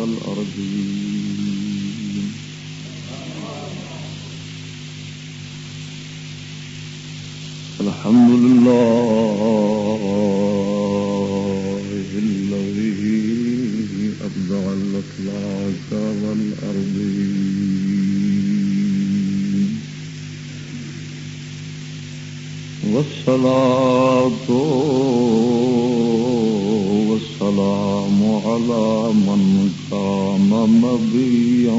والأرضين الحمد لله الذي أبدع الأفلاك والأرضين والصلاة والسلام على من كان نبيا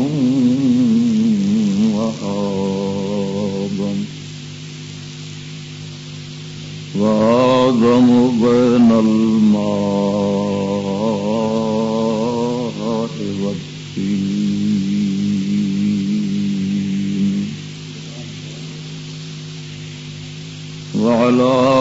وآدم وآدم بين الماء وعلى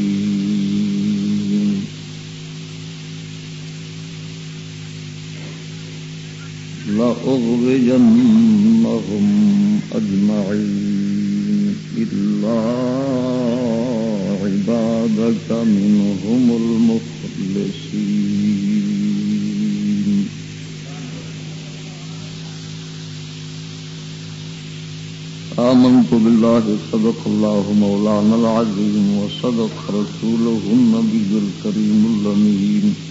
لأغوينهم أجمعين إلا عبادك منهم المخلصين. آمنت بالله صدق الله مولانا العظيم وصدق رسوله النبي الكريم اللمين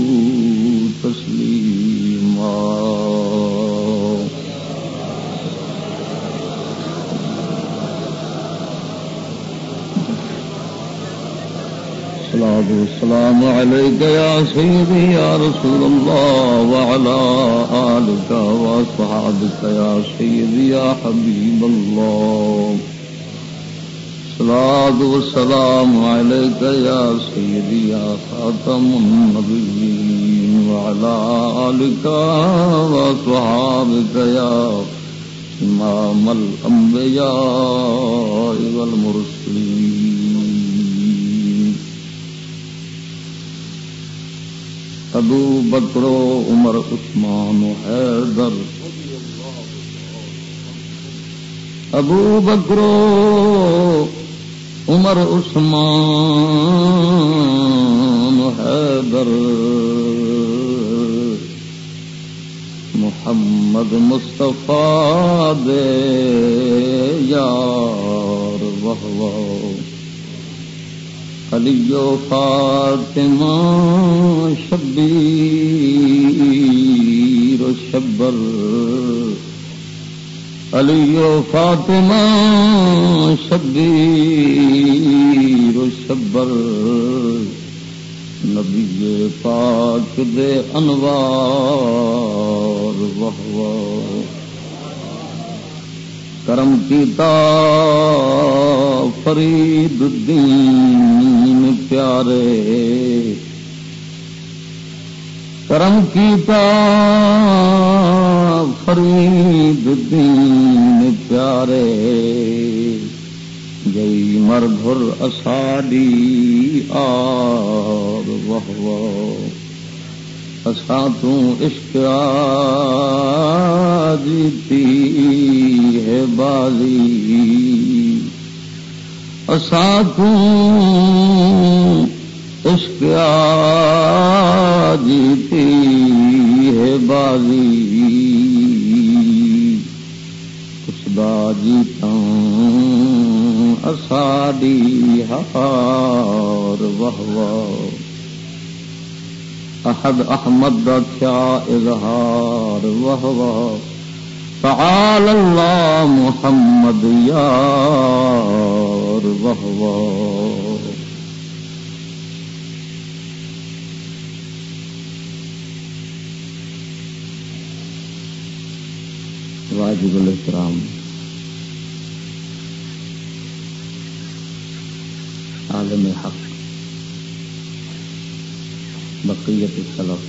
الصلاة والسلام عليك يا سيدي يا رسول الله وعلى آلك وأصحابك يا سيدي يا حبيب الله. الصلاة والسلام عليك يا سيدي يا خاتم النبيين وعلى آلك وأصحابك يا إمام الأنبياء والمرسلين. ابو بکر عمر عثمان حیدر۔ ابو بکر عمر عثمان حیدر۔ محمد مصطفیٰ دے یار وہ علی و فاطمہ شبیر و شبر علی و فاطمہ شبیر و شبر نبی پاک دے انوار وہو کرم کیتا فرید الدین پیارے۔ کرم کیتا فرید الدین پیارے۔ گئی مربر اساڈی آر وہ تو عشق جیتی ہے بازی۔ اساں تو عشق جیتی ہے بازی۔ اس دا جیتا اساڈی ہار واہ احد احمد دا کیا اظہار واہ واہ تعال الله محمد يار وهو واجب الاحترام عالم حق بقیت السلف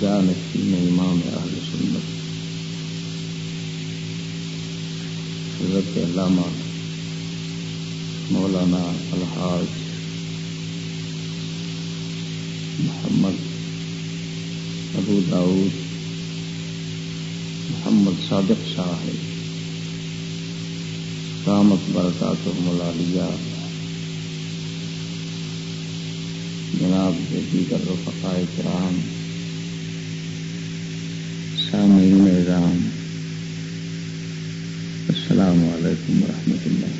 جانشین امام اہل سنت، حضرت علامہ مولانا الحاظ محمد ابو داؤد، محمد صادق صاحب رامت برکات ملالیہ جناب دیگر رفقائے کرام، سامعین نظام السلام علیکم ورحمۃ اللہ۔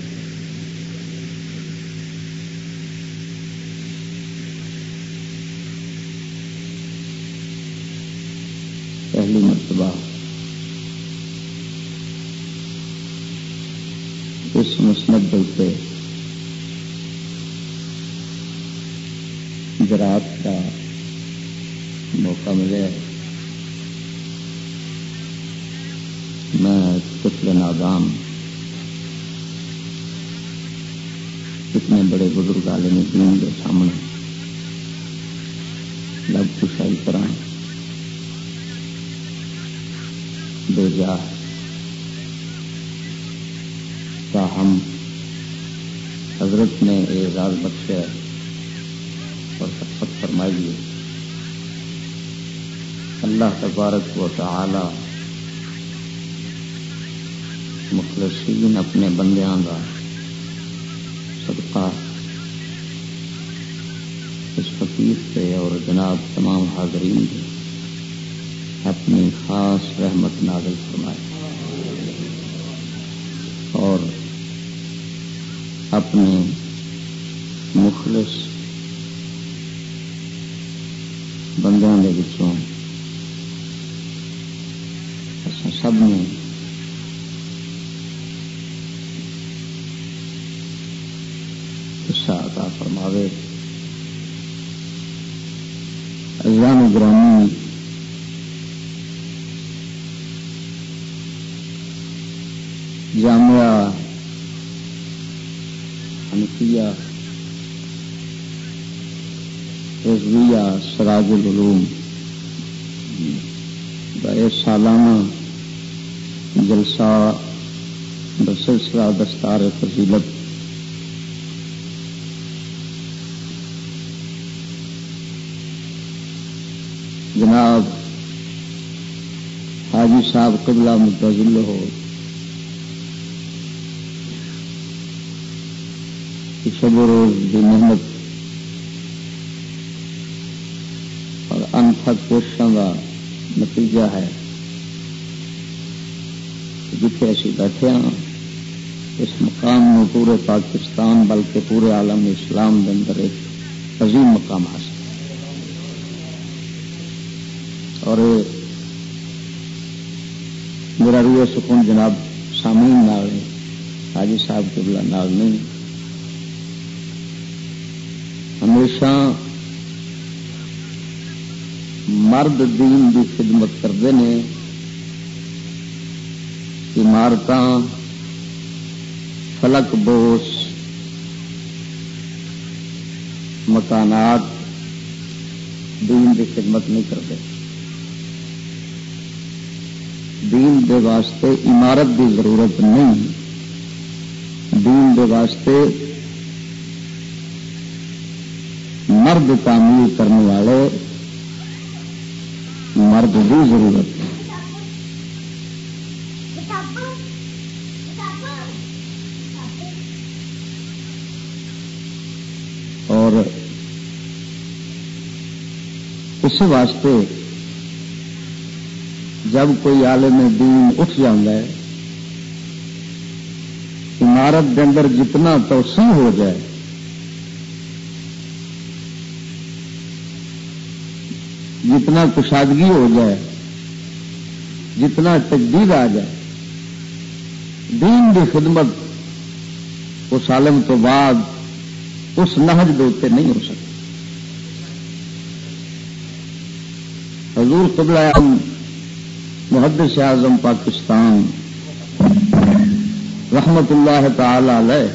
پہلی مرتبہ اس مسند پہ ملے میں طفل نادام اتنے بڑے بزرگ عالم دین کے سامنے لب کشائی طرح بے جا. تاہم، حضرت نے اعزاز بخشا اللہ تبارک و تعالی مخلصین اپنے بندیاں کا صدقہ اس فقیر سے اور جناب تمام حاضرین کے اپنی خاص رحمت نازل فرمائے اور اپنے مخلص بسلسلہ دستار فضیلت۔ جناب، حاجی صاحب قبلہ متضل ہو۔ شب و روز کی محنت اور انتھک کوششوں کا نتیجہ ہے۔ جتنے اسی بیٹھے ہاں۔ اس مقام میں پورے پاکستان بلکہ پورے عالم اسلام کے اندر ایک عظیم مقام حاصل اور میرا روح سکون جناب سامعین نال حاجی صاحب کے بلا نال نہیں۔ ہمیشہ مرد دین کی خدمت کرتے ہیں۔ عمارت فلک بوس، مکانات دین کی خدمت نہیں کرتے۔ دین دے واسطے عمارت دی ضرورت نہیں، دین دے واسطے مرد تعمیر کرنے والے مرد کی ضرورت۔ اور اس واسطے جب کوئی عالم دین اٹھ ہے، عمارت کے اندر جتنا توسیع ہو جائے، جتنا کشادگی ہو جائے، جتنا تجدید آ جائے، دین کی خدمت اس عالم تو بعد اس نہج دے نہیں ہو سکتی۔ حضور قبلہ اعظم محدث اعظم پاکستان، رحمت اللہ تعالی علیہ،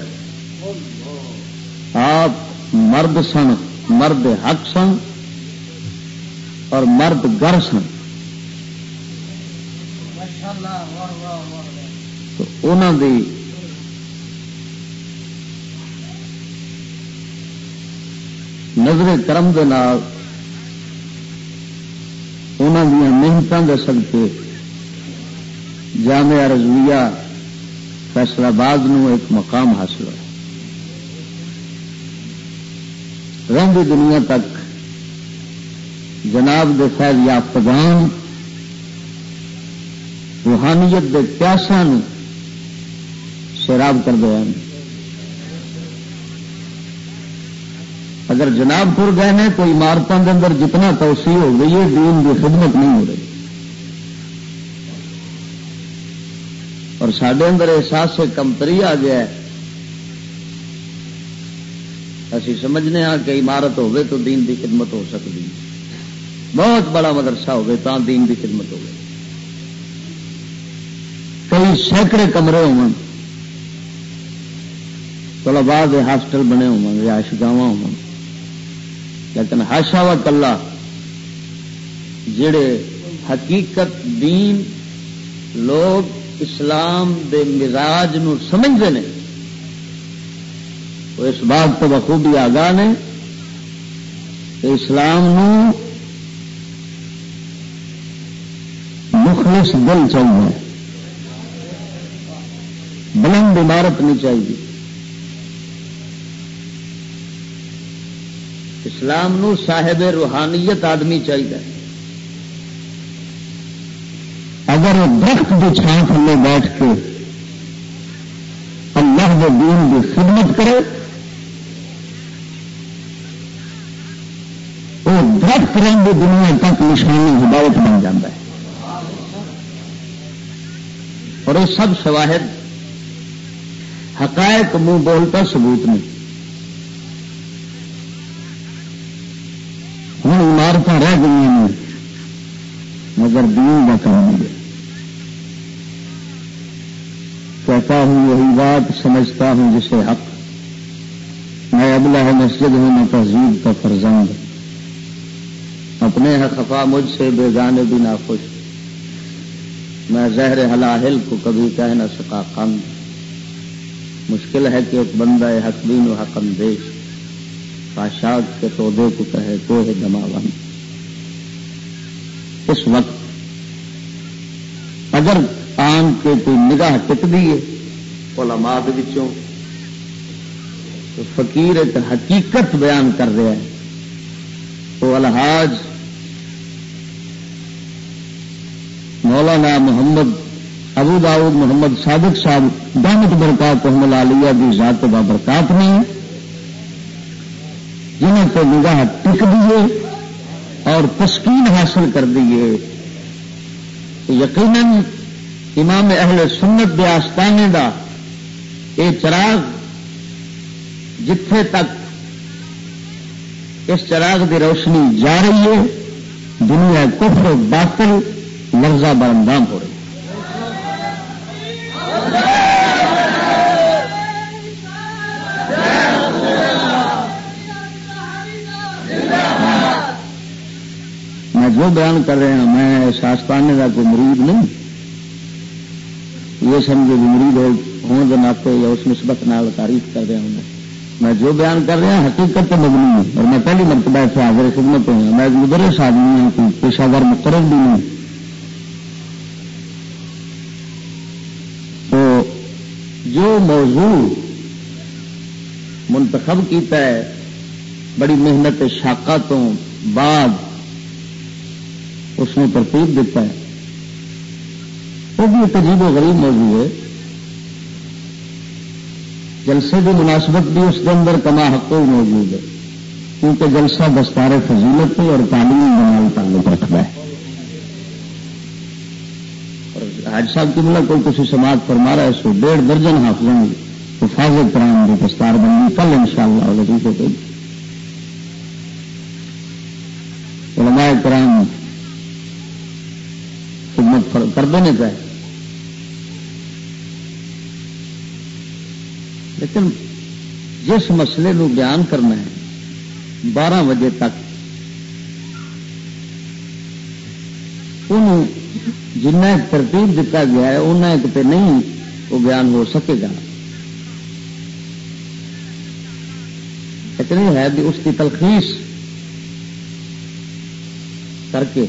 آپ مرد سن، مرد حق سن اور مرد گر سن۔ تو انہوں دی نظر کرم دے نال انہوں دیا محنتوں کے سدکے جامعہ رضویہ فیصلہ آباد ایک مقام حاصل ہوا رنگ دنیا تک جناب دے فیض یافتگان روحانیت دے پیاسا سیراب کر دیا اگر جناب پور گئے ہیں تو عمارتوں کے اندر جتنا توسیع ہو گئی ہے، دین کی خدمت نہیں ہو رہی۔ اور سڈے اندر احساس سے کمتری آ گیا ہے۔ اسی سمجھنے ہاں کہ عمارت ہوے تو دین دی خدمت ہو سکتی۔ بہت بڑا مدرسہ ہوگی تو دین دی خدمت ہوگی کئی سینکڑے کمرے ہو بعد ہاسٹل بنے ہو رہائش گاہ ہو لیکن ہاشا و کلا، جڑے حقیقت دین، لوگ اسلام دے مزاج نو سمجھتے ہیں وہ اس بات تو بخوبی آگاہ نے کہ اسلام نو مخلص دل چاہیے۔ بلند عمارت نہیں چاہیے۔ اسلام نو صاحب روحانیت آدمی چاہیے۔ اگر وہ درخت کی چھان تھلے بیٹھ کے اللہ کے دین کی خدمت کرے۔ وہ درخت رنگ دنیا تک نشانی ہدایت بن جاتا ہے۔ اور وہ سب شواہد حقائق منہ بولتا ثبوت نہیں۔ ہوں عمارت رہ گئی ہیں، مگر دین کا کام نہیں کہتا ہوں، وہی بات سمجھتا ہوں جسے حق۔ میں ابلا ہے مسجد ہوں میں تہذیب کا فرزند۔ اپنے خفا مجھ سے، بے گانے بھی نہ خوش میں زہر حلاحل کو کبھی کہہ نہ سکا قند۔ مشکل ہے کہ ایک بندہ حق بین و حق اندیش پاشاد کے تودے کو کہے کو ہے دما اس وقت اگر آن کے کوئی نگاہ ٹکتی ہے علماء وچوں فقیر ایک حقیقت بیان کر رہا ہے وہ الحاظ مولانا محمد ابو داؤد محمد صادق صاحب دامت برکات محمد عالیہ کی ذات با برکات نہیں جنہوں کو نگاہ ٹک دیے اور تسکین حاصل کر دیے۔ یقیناً امام اہل سنت دے آستانے دا اے چراغ جتھے تک اس چراغ دی روشنی جا رہی ہے، دنیا کفر باطل لفظہ برندام ہو رہی میں جو بیان کر رہا ہوں، میں اس آستانے کا کوئی مرید نہیں۔ یہ سمجھے بھی مرید ہونے کے ناطے یا اس نسبت نال تعریف کر رہا ہوں میں۔ جو بیان کر رہا ہوں حقیقت تو مبنی ہے اور میں پہلی مرتبہ سے حاضر خدمت ہوں۔ میں مدرس آدمی ہوں کہ پیشہ ور مقرر بھی نہیں۔ تو جو موضوع منتخب کیتا ہے، بڑی محنت شاقہ تو بعد اس نے ترتیب دیتا ہے۔ وہ بھی ایک عجیب و غریب موضوع ہے۔ جلسے کی مناسبت بھی اس کے اندر کما حق موجود ہے، کیونکہ جلسہ دستار فضیلت اور تعلیمی تعلیم تعلق رکھتا ہے۔ حاج صاحب کی ملا کوئی کسی سماج فرما رہا ہے سو ڈیڑھ درجن حافظوں حفاظت کرام کی دستار بنی کل ان شاء اللہ کو علماء کرام خدمت کر دینے کا لیکن جس مسئلے نو بیان کرنا ہے، بارہ بجے تک ان جن ترتیب دیتا گیا ہے، انہیں کتنے نہیں، وہ بیان ہو سکے گا۔ اتنی ہے بھی اس کی تلخیص کر کے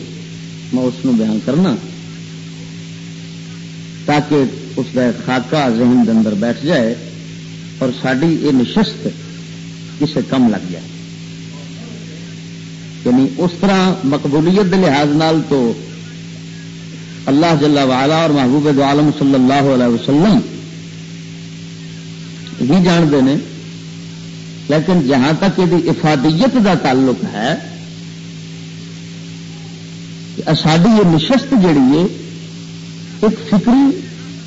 میں اس بیان کرنا، تاکہ اس کا خاکہ ذہن کے اندر بیٹھ جائے۔ اور ساری یہ نشست کسے کم لگ جائے۔ یعنی اس طرح مقبولیت کے لحاظ نال تو اللہ جل والا اور محبوب دو عالم صلی اللہ علیہ وسلم ہی جانتے ہیں، لیکن جہاں تک یہ افادیت کا تعلق ہے ساری یہ نشست جڑی ہے، ایک فکری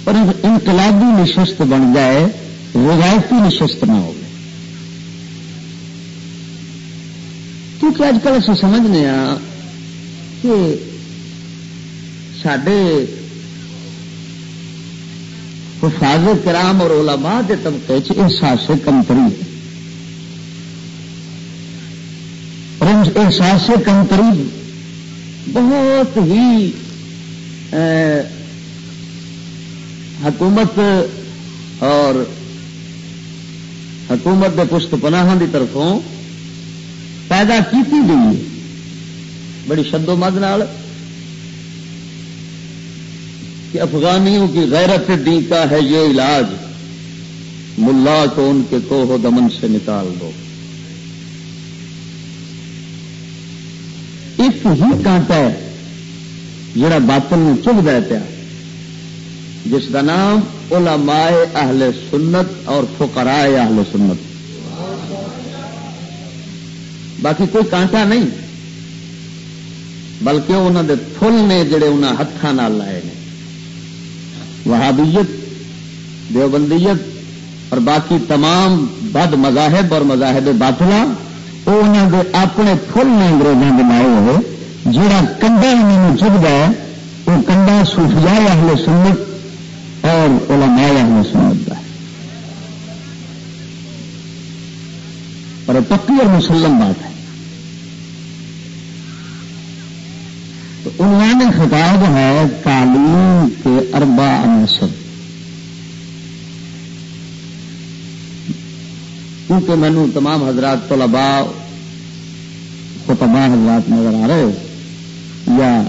اور انقلابی نشست بن جائے۔ روایتی نشست نہ ہو کیونکہ اج کل اچھا سمجھنے ہاں کہ سڈے حفاظت کرام اور علماء کے طبقے احساس کمتری ہے۔ احساس کمتری بہت ہی حکومت اور حکومت کے پشت پناہ کی طرفوں پیدا کی گئی بڑی شدو مد نال کہ افغانیوں کی غیرت دی کا ہے یہ علاج۔ ملا کو ان کے کوہ دمن سے نکال دو۔ ایک ہی کانٹا ہے جڑا باطل میں چب دیا پیا۔ جس کا نام علماء اہل سنت اور فقراء اہل سنت۔ باقی کوئی کانٹا نہیں۔ بلکہ انہوں دے فل نے جڑے انہوں ہاتھوں لائے نے۔ وہابیت، دیوبندیت اور باقی تمام بد مذاہب اور مذاہب باطلا وہ انہوں دے اپنے فل نے انگریزوں کے لائے۔ ہوئے جہاں کنڈا انہوں چبھتا ہے، وہ کنڈا سوفیا اہل سنت اور علماء اہل سنت کا اور پکی اور مسلم بات ہے۔ تو عنوان خطاب ہے تعلیم کے اربا عنصر کیونکہ مینو تمام حضرات طلباء، خطباء حضرات نظر آ رہے ہو یا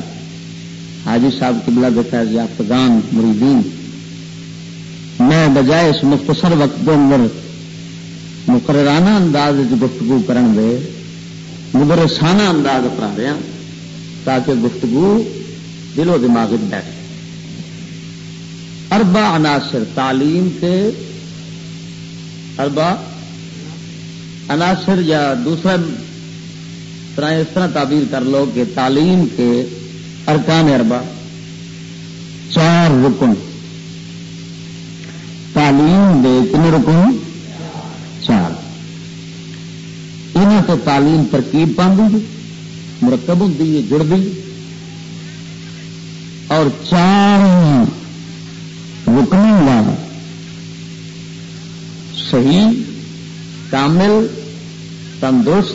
حاجی صاحب قبلہ دیکھا ہے یافتگان مریدین میں بجائے اس مختصر وقت کے اندر مقررانہ انداز گفتگو کرن دے، مدرسانہ انداز اپنا رہا تاکہ گفتگو دل و دماغ بیٹھے۔ اربا عناصر تعلیم کے اربا عناصر یا دوسرا طرح اس طرح تعبیر کر لو کہ تعلیم کے ارکان اربا چار رکن۔ تعلیم دے کن رکن؟ چار۔ انہوں تو تعلیم ترکیب پاندی مرکب ہوں جڑتی اور چار رکن کا صحیح، کامل، تندرست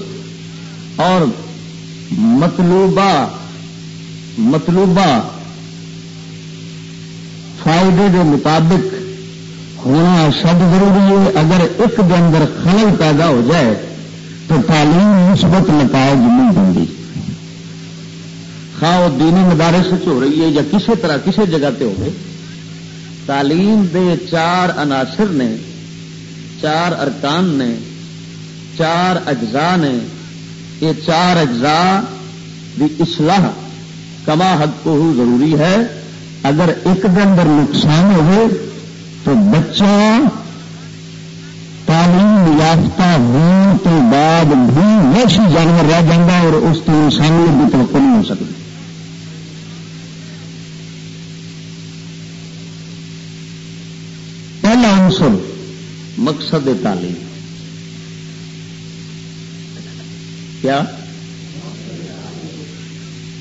اور مطلوبہ مطلوبہ۔ فائدے کے مطابق ہونا سب ضروری ہے، اگر ایک کے اندر خلل پیدا ہو جائے تو تعلیم مثبت نتائج نہیں دیں خواہ دینی مدارس ہو رہی ہے یا کسی طرح کسی جگہ پہ ہو تعلیم دے چار عناصر نے، چار ارکان نے، چار اجزاء نے، یہ چار اجزاء بھی اصلاح کما حد کو ضروری ہے۔ اگر ایک دن اندر نقصان ہوئے تو بچہ تعلیم یافتہ ہونے کے بعد بھی ویسی جانور رہ جاتا اور اس کی انسانیت بھی توقع نہیں ہو سکتی۔ پہلا عنصر مقصد تعلیم۔ کیا؟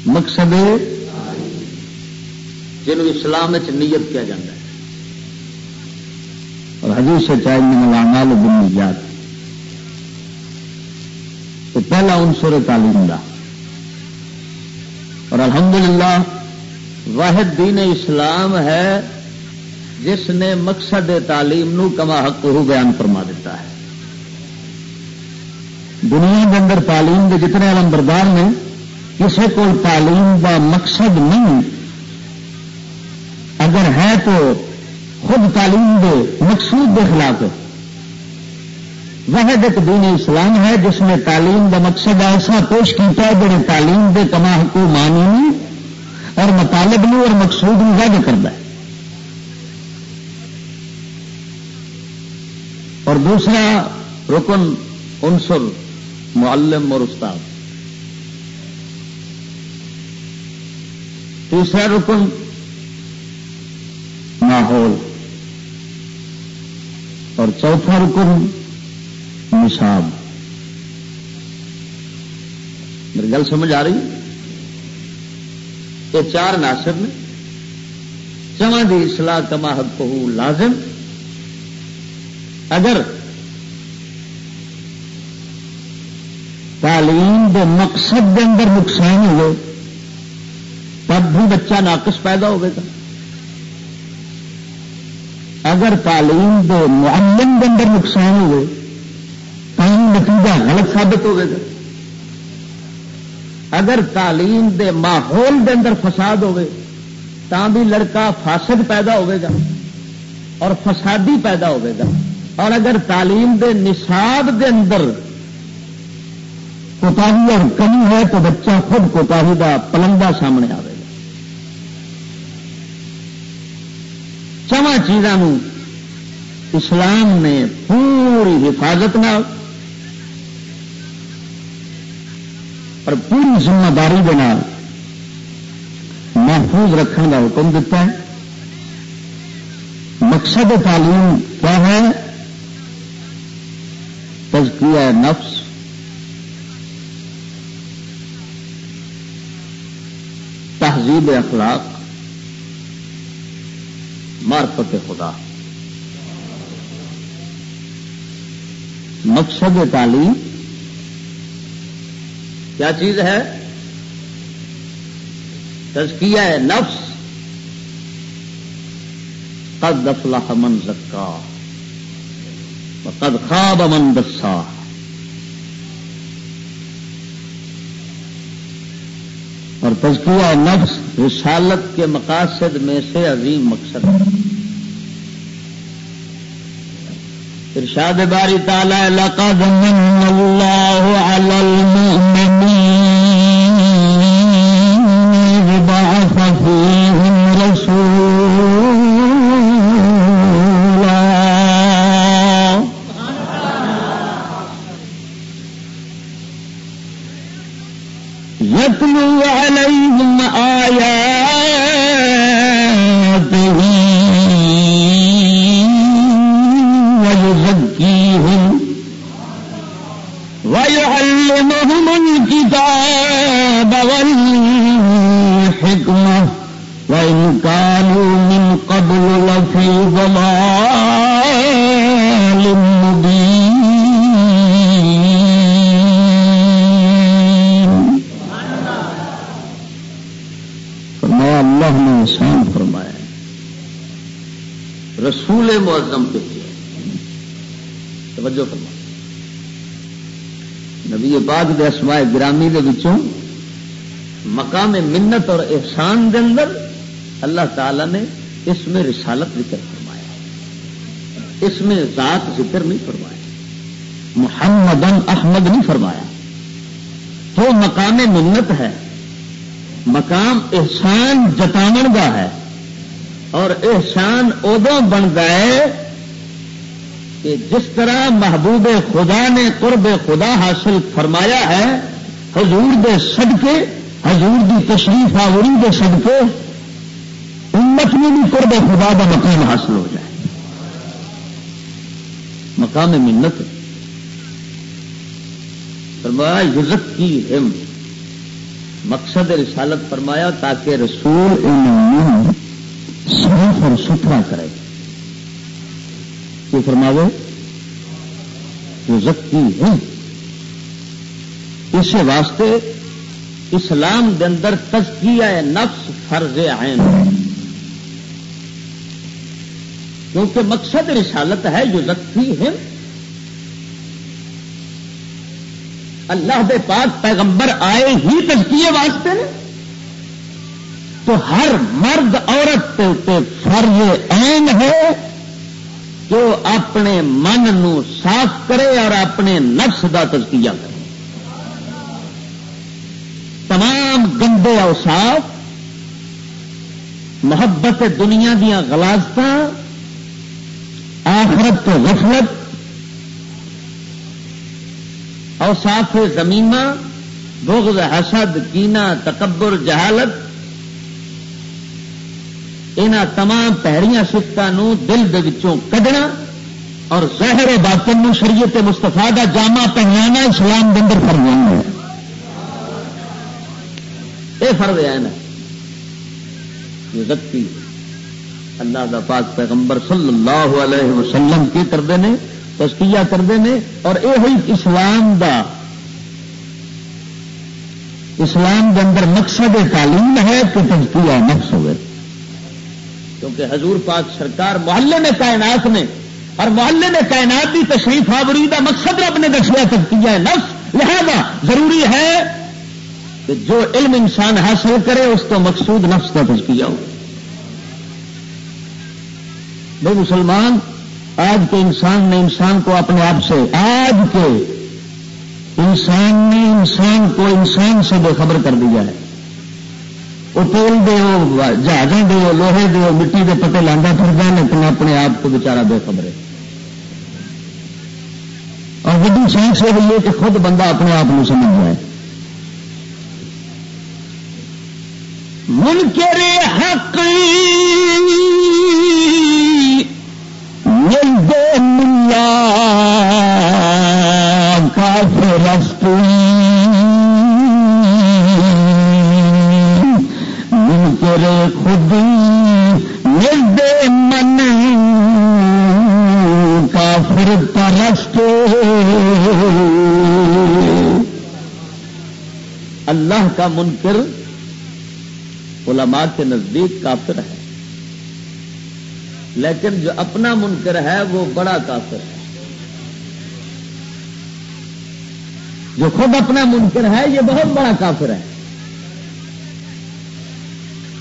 مقصد جنہوں اسلام نیت کیا جاتا ہے۔ اور حدیث سے چاہیے ملامال بن تو پہلا عنصر تعلیم کا اور الحمدللہ، واحد دین اسلام ہے، جس نے مقصد تعلیم نو کما حق ہو بیان فرما دیتا ہے۔ دنیا کے اندر تعلیم کے جتنے علم بردار نے کسی کو تعلیم کا مقصد نہیں۔ اگر ہے تو خود تعلیم دے، مقصود کے خلاف واحد ایک دین اسلام ہے، جس نے تعلیم کا مقصد ایسا پیش کیا ہے جنہیں تعلیم دے کما حقوق مانی اور مطالب نو اور مقصود نو واضح کرتا ہے۔ اور دوسرا رکن انصر معلم اور استاد۔ تیسرا رکن، ماحول۔ اور چوتھا رکن، نصاب۔ میری گل سمجھ آ رہی؟ یہ چار ناصر نے چواں دی اصلاح کما حق لازم، اگر تعلیم دے مقصد دے اندر نقصان ہو تب بھی بچہ ناقص پیدا ہوگا اگر تعلیم دے معلم دے اندر نقصان ہوئے نتیجہ غلط ثابت ہوگا اگر تعلیم دے ماحول دے اندر فساد ہوگی تا بھی لڑکا فاسد پیدا ہوگا اور فسادی پیدا ہوگا اور اگر تعلیم دے نصاب دے اندر کوتاہی اور کمی ہے، تو بچہ خود کوتاہی کا پلنگا سامنے آئے گا چواں چیزوں اسلام نے پوری حفاظت نہ اور پوری ذمہ داری کے محفوظ رکھنے کا حکم دیتا ہے۔ مقصد تعلیم کیا ہے؟ تزکیہ نفس۔ تہذیب اخلاق۔ مارفت خدا۔ مقصد تعلیم کیا چیز ہے؟ تزکیہ ہے نفس۔ قد افلح من زکا قد خواب من دسا۔ اور تزکیہ نفس، رسالت کے مقاصد میں سے عظیم مقصد ہے۔ ارشاد باری تعالی، لقد من اللہ علی المؤمنین گرامی دے وچوں، مقام منت اور احسان دے اندر اللہ تعالی نے اس میں رسالت ذکر فرمایا اس میں ذات ذکر نہیں فرمایا۔ محمد احمد نہیں فرمایا۔ تو مقام منت ہے، مقام احسان جتاو کا ہے۔ اور احسان ادو بنتا ہے کہ جس طرح محبوب خدا نے قرب خدا حاصل فرمایا ہے حضور دے صدقے، حضور دی تشریف آوری دے صدقے، امت میں بھی قرب خدا کا مقام حاصل ہو جائے۔ مقام منت۔ فرمایا یزت کی ہم۔ مقصد رسالت فرمایا، تاکہ رسول صاف اور ستھرا کرے۔ یہ فرماو یزت کی ہم۔ اس واسطے اسلام دے اندر تزکیہ نفس فرض عین۔ کیونکہ مقصد رسالت ہے جو لکھی ہے۔ اللہ دے پاک پیغمبر آئے ہی تجکیے واسطے تو ہر مرد عورت فرض عین ہے جو اپنے من نو صاف کرے اور اپنے نفس کا تجکیہ کرے۔ تمام گندے اوساف محبت دنیا دیا غلاظت آخرت تو غفلت اوساف زمینہ بغض حسد کینا تکبر، جہالت ان تمام پہڑیاں سفتوں دل دل کڈنا اور زہر باطن شریعت مستفا کا جامع پہنانا اسلام دندر فرمانا ہے۔ یہ فرد ہے۔ نا یہ اللہ دا پاک پیغمبر صلی اللہ علیہ وسلم کی کرتے ہیں تسکیہ کرتے ہیں اور یہ ہوئی اسلام دا، اسلام کے اندر مقصد تعلیم ہے کہ تجکیہ نفس ہوئے کیونکہ حضور پاک سرکار محلے میں کائنات نے، اور محلے میں کائنات کی تشریف آوری کا مقصد رب نے دسیا تجکیہ نفس لہذا ضروری ہے کہ جو علم انسان حاصل کرے، اس کو مقصود نفس کا تجکیہ ہو۔ بھائی، مسلمان، آج کے انسان نے انسان کو اپنے آپ سے، آج کے انسان نے انسان کو انسان سے بے خبر کر دیا ہے۔ وہ تیل دے جہازیں دے لوہے دے مٹی کے پتے لانا پھر گیا لیکن اپنے آپ کو بچارا بے خبر ہے۔ اور ویڈی سائنس یہ ہے کہ خود بندہ اپنے آپ کو سمجھ جائے منکر حق مل دے ملا کافر منکر خود مل دے من کافر پرست اللہ کا منکر علماء کے نزدیک کافر ہے۔ لیکن جو اپنا منکر ہے وہ بڑا کافر ہے۔ جو خود اپنا منکر ہے یہ بہت بڑا کافر ہے۔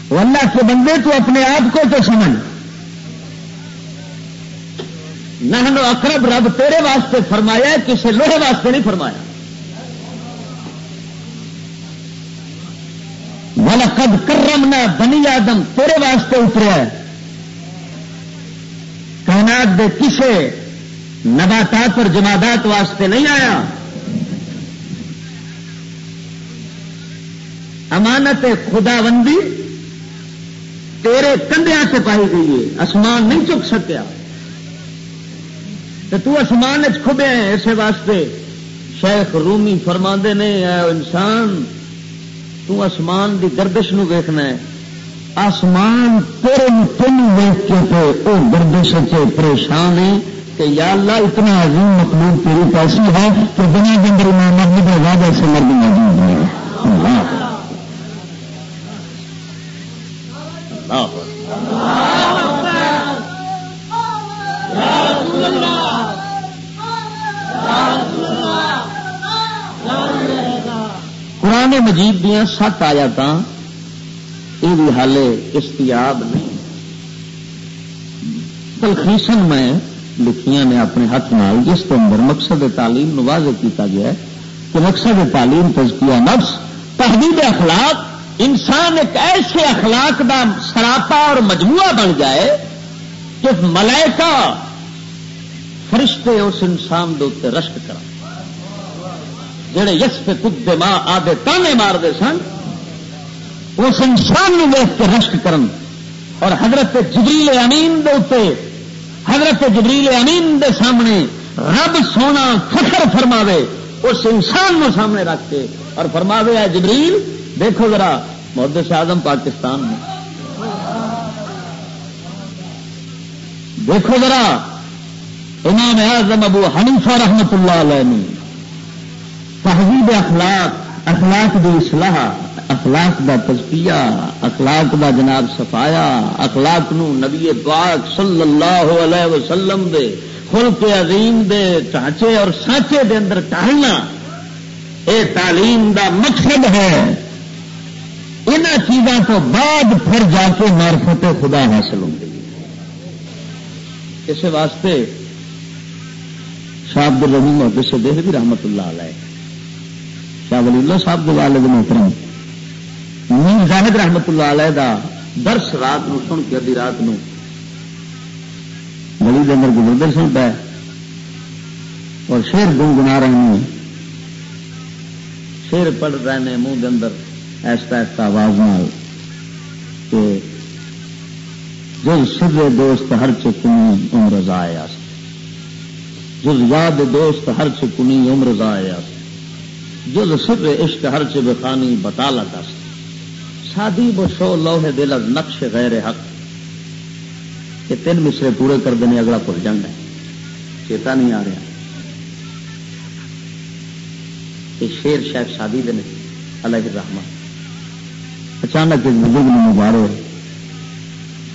وہ اللہ کے بندے تو اپنے آپ کو تو سمجھ۔ نہ اقرب رب تیرے واسطے فرمایا کسی لوہے واسطے نہیں فرمایا۔ کد کرم نہ بنی آدم، تیرے واسطے اتریا کائنات دے کسے نباتات اور جمادات واسطے نہیں آیا۔ امانت خدا بندی تیرے کندیا سے پائی گئی ہے، آسمان نہیں چک سکیا۔ تو آسمان کھبے ہیں، اسے واسطے شیخ رومی فرما نے انسان تو آسمان دی گردش نو ویکنا ہے۔ آسمان تیرے تین ویخ کے پہ وہ گردش سے پریشان ہے کہ یا اللہ اتنا عظیم مخلوق تیری پیسی ہے کہ دنیا کے اندر امام محمد آزاد ایسے مرد موجود ہے مجید دیا سات آیات یہ بھی حالے استیاب نہیں۔ تلخیشن میں لکھیاں نے اپنے ہاتھ نال جس کے اندر مقصد تعلیم واضح کیتا گیا ہے کہ مقصد تعلیم تجکیہ نفس تحدید اخلاق، انسان ایک ایسے اخلاق دا سراپا اور مجموعہ بن جائے کہ ملائکہ فرشتے اس انسان دے رشک کرا جڑے یس پہ کدے ماں آدھے تانے مارتے سن اس انسان ویخ کے رشک کرن۔ اور حضرت جبریل امین دے اتنے حضرت جبریل امین دے سامنے رب سونا فخر فرماوے اس انسان کو سامنے رکھ کے۔ اور فرماوے ہے جبریل، دیکھو ذرا محدث اعظم پاکستان میں۔ دیکھو ذرا، امام اعظم ابو حنیفہ رحمت اللہ علیہ تہذیب اخلاق اخلاق دی اصلاح، اخلاق دا تزکیہ، اخلاق دا جناب سفایا اخلاق نو نبی پاک صلی اللہ علیہ وسلم دے، خلق عظیم دے ٹانچے اور سانچے دے اندر ٹالنا اے تعلیم دا مقصد ہے۔ ان چیزوں کو بعد پھر جا کے معرفت خدا حاصل ہوں گی اس واسطے شاہ عبد الرحیم محدث سے دیکھ بھی رحمت اللہ علیہ شاہ ولی اللہ صاحب کے والد محترم مین زاہد رحمت اللہ علیہ دا درس رات نو سن کے ادی رات نو گلی کے اندر گزرتے سن پہ اور شیر گنگنا رہے ہیں۔ شیر پڑھ رہے ہیں منہ کے اندر ایسا ایسا آواز نال کہ جز سر دوست ہر چکنی عمر ضائع جز یاد دوست ہر چکنی عمر ضائع جز سر عشق ہر چ بخانی بطالت است شادی بشو لوہے دل از نقش غیر حق۔ یہ تین مصرے پورے کر دینے اگلا بھول جانا ہے۔ چیتا نہیں آ رہا۔ یہ شیر شاید شادی دن الگ رحمت اچانک ایک بزرگ نے مبارک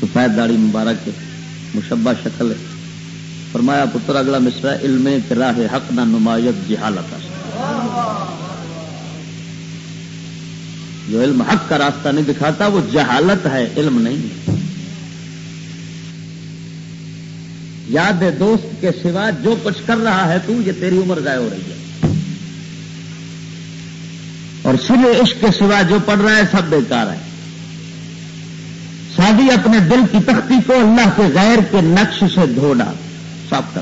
سفید داڑی مبارک مشبہ شکل فرمایا، پتر، اگلا مصرا علم راہ حق نہ نمایت جہالت جو علم حق کا راستہ نہیں دکھاتا، وہ جہالت ہے، علم نہیں یاد ہے دوست کے سوا جو کچھ کر رہا ہے تو یہ تیری عمر ضائع ہو رہی ہے۔ اور سر عشق کے سوا جو پڑھ رہا ہے سب بیکار ہے۔ شادی اپنے دل کی تختی کو اللہ کے غیر کے نقش سے دھو ڈال۔ صاف کر۔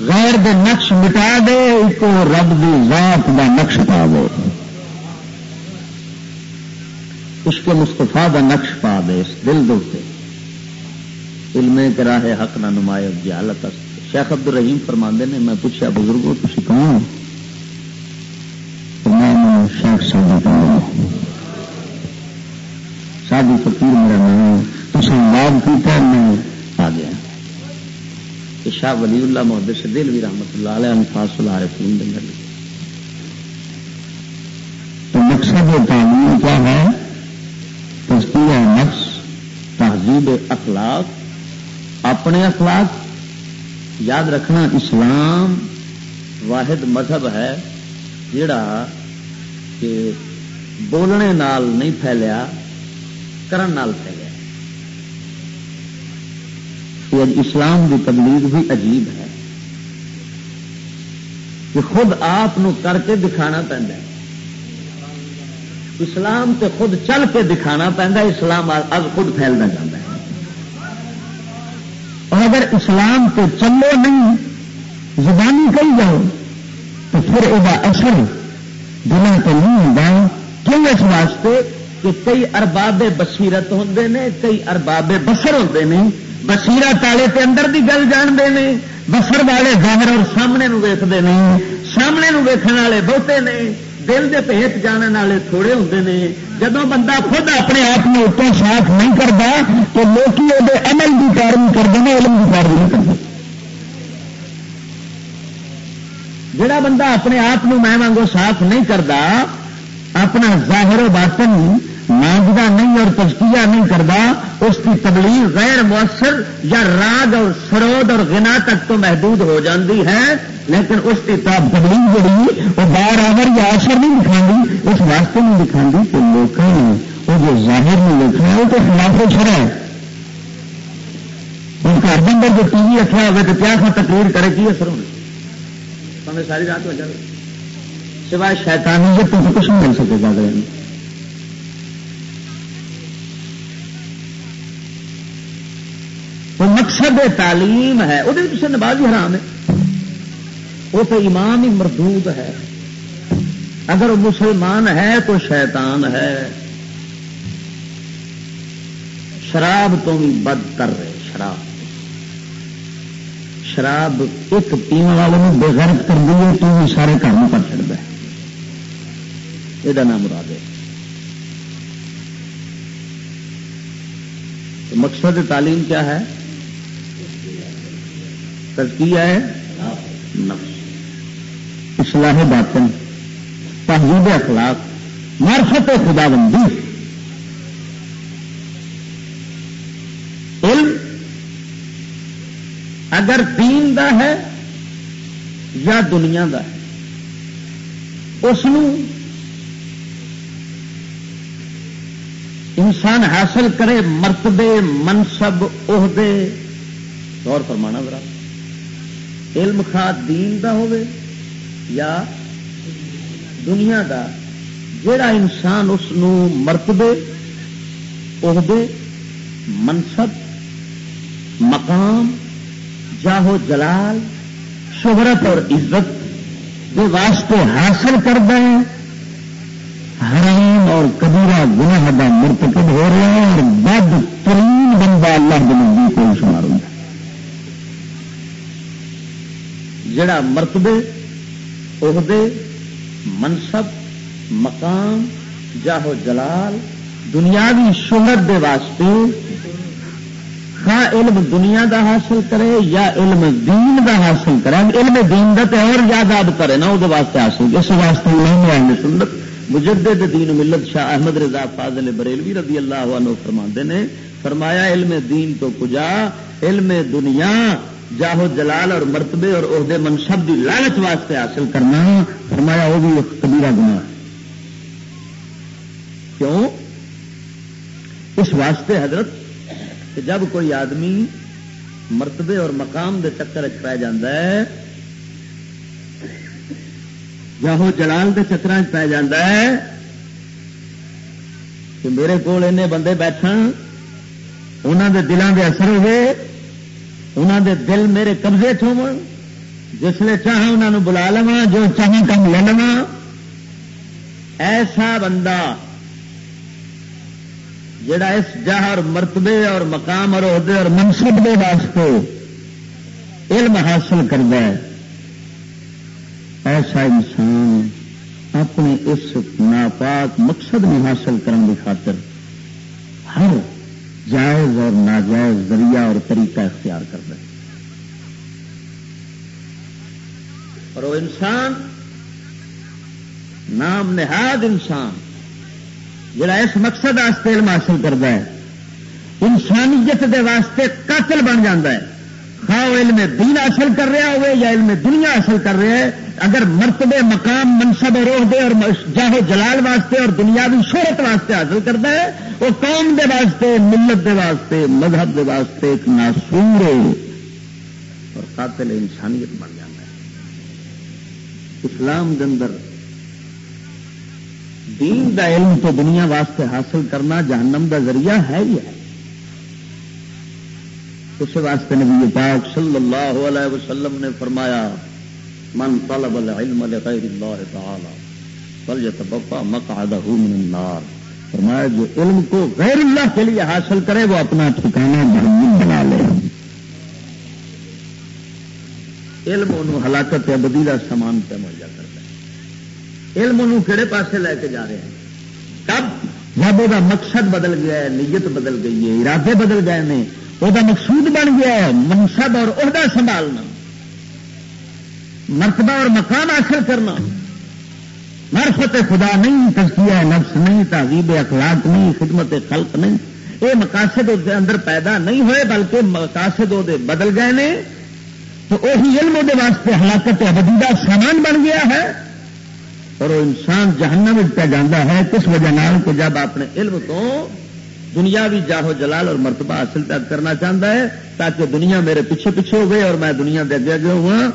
غیر دے نقش مٹا دے کو رب دی ذات دا نقش پا دے۔ اس کے مستفا دا نقش پا دے، اس دل دے علم کرا حق نہ نمایت جہالت شیخ عبد الرحیم فرماندے نے، میں پوچھا بزرگوں تھی کون شیخ سادی سادی فقیر میرا نام تو یاد کیا میں آ گیا۔ شاہ ولی اللہ محدث دل بھی رحمت اللہ علیہ انفاس العارفین دنگل تو مقصد تعلیم کیا ہے تزکیہ نفس تہذیب اخلاق، اپنے اخلاق، یاد رکھنا اسلام واحد مذہب ہے جڑا کہ بولنے نال نہیں پھیلیا، کرن نال پھیلیا۔ یہ اسلام کی تبلیغ بھی عجیب ہے۔ کہ خود آپ کر کے دکھانا پہنتا ہے۔ اسلام تے خود چل کے دکھانا پہنتا اسلام اب خود پھیلنا چاہتا ہے۔ اگر اسلام تے چلو نہیں، زبانی کہی جاؤ، تو پھر یہ اثر دلوں تو نہیں ہوتا کیوں اس واسطے کہ کئی ارباب بصیرت ہوں نے، کئی ارباب بسر ہوں نے۔ بصیرت والے تے اندر دی گل جانتے ہیں بسر والے ظاہر اور سامنے نو ویختے نہیں سامنے نو ویکھن والے بہتے نے۔ دل دے پہت جانے والے تھوڑے ہوں نے۔ جب بندہ خود اپنے آپ میں اتنا صاف نہیں کرتا تو لوگ وہ عمل کی پیروی کرتے ہیں علم کی پیروی نہیں کرتے جڑا بندہ اپنے آپ میں وانگو صاف نہیں کرتا اپنا ظاہر و باطن مانگتا نہیں اور تجکیہ نہیں کرتا، اس کی تبلیغ غیر مؤثر یا راگ اور سرود اور گنا تک تو محدود ہو جاتی ہے، لیکن اس کی تبلیغ جڑی وہ بار آور یا اثر نہیں دکھا اس واسطے نہیں دکھا کہ لوگوں نے وہ جو ظاہر میں لکھا ہے، وہ تو خلاف چھڑا ہے۔ ان گھر کے اندر جو ٹی وی رکھا ہوگا تو کیا تھا تقریر کرے، کی اثر ہونا ساری رات ہو جائے۔ سوائے شیطانی سے تم کچھ نہیں مل سکے گا وہ مقصد تعلیم ہے، وہ پیچھے نماز حرام ہے۔ وہ تو ایمان ہی مردود ہے۔ اگر وہ مسلمان ہے تو شیطان ہے۔ شراب تو بھی بد کر رہے شراب۔ شراب ایک پینے والے بےغرت کر دیے تو بھی سارے کام پر چڑھتا ہے یہ نام مراد ہے۔ مقصد تعلیم کیا ہے؟ تزکیہ ہے؟ نفس اصلاح باطن، تہذیب اخلاق، معرفت خدا بندی علم اگر دین دا ہے یا دنیا دا ہے، اس انسان حاصل کرے مرتبے، منصب، عہدے۔ غور فرمانا ذرا۔ علم خا دین دا ہوئے یا دنیا دا جڑا انسان اس مرتبے عہدے، منصب، مقام جاہو جلال، شہرت اور عزت کے واسطے حاصل کر دیں حرام اور کبیرہ گناہ کا مرتکب ہو رہا ہے اور بد ترین بندہ اللہ دن کو شمار ہوتا جڑا مرتبے عہدے، منصب، مقام جاہو جلال، دنیاوی شہرت دے واسطے ہاں علم دنیا دا حاصل کرے یا علم دین دا حاصل کرے۔ علم دین دا تے اور یاد کرے نا وہ واسطے حاصل۔ اس واسطے نہیں سنت، مجدد دین ملت شاہ احمد رضا فاضل بریلوی رضی اللہ عنہ فرما نے، فرمایا علم دین تو کجا، علم دنیا جاہو جلال اور مرتبے اور عہدے منصب دی لالچ واسطے حاصل کرنا فرمایا، وہ بھی ایک کبیرہ گنا کیوں؟ اس واسطے حضرت، کہ جب کوئی آدمی مرتبے اور مقام دے چکر پی ہے، جاہو جلال کے چکر پی ہے، کہ میرے کو بندے بیٹھ انہوں دے دلان دے اثر ہوئے انہوں دے دل میرے قبضے چو جسے چاہ انہوں بلا لوا جو چاہیں کم لے لوا ایسا بندہ، جڑا اس جہر، مرتبے اور مقام اور عہدے اور منصب کے واسطے علم حاصل کرتا ہے۔ ایسا انسان اپنے اس ناپاک مقصد میں حاصل کرنے کی خاطر ہر جائز اور ناجائز ذریعہ اور طریقہ اختیار کرتا ہے اور وہ انسان، نام نہاد انسان، جڑا اس مقصد علم حاصل کرتا ہے، انسانیت دے واسطے قاتل بن جاتا ہے۔ خواہ علم دین حاصل کر رہا ہوئے یا علم دنیا حاصل کر رہا ہے، اگر مرتبے مقام، منصب روح دے اور جاہو جلال واسطے اور دنیاوی شہرت واسطے حاصل کرتا ہے وہ قوم دے واسطے، ملت دے واسطے، مذہب دے واسطے ایک ناسور اور قاتل انسانیت بن جاتا ہے۔ اسلام کے اندر دین دا علم تو دنیا واسطے حاصل کرنا جہنم دا ذریعہ ہے ہی ہے۔ اس واسطے نبی پاک صلی اللہ علیہ وسلم نے فرمایا، من طلب العلم لغیر اللہ تعالی فلیتبقى مقعده من النار. فرمایا، جو علم کو غیر اللہ کے لیے حاصل کرے، وہ اپنا ٹھکانا جہنم بنا لے۔ علم انہوں ہلاکت ابدی کا سامان پہ مہیا کرتا ہے۔ علم انہوں کہڑے پاسے لے کے جا رہے ہیں۔ کب؟ جب وہ مقصد بدل گیا ہے، نیت بدل گئی ہے، ارادے بدل گئے ہیں۔ وہ مقصود بن گیا ہے منصب اور عہدہ سنبھالنا۔ مرتبہ اور مکان حاصل کرنا۔ مرفت خدا نہیں، تزکیہ نفس نہیں، تہذیب اخلاق نہیں، خدمت خلق نہیں۔ یہ مقاصد اندر پیدا نہیں ہوئے، بلکہ مقاصد وہ بدل گئے نے۔ تو وہی علم وہ واسطے ہلاکت ابدیدہ سامان بن گیا ہے۔ اور وہ انسان جہنم پہ جانا ہے، کس وجہ کہ جب اپنے علم کو دنیا بھی جاہو جلال اور مرتبہ حاصل کرنا چاہتا ہے، تاکہ دنیا میرے پیچھے پیچھے ہو گئے اور میں دنیا دے اگے اگے ہوا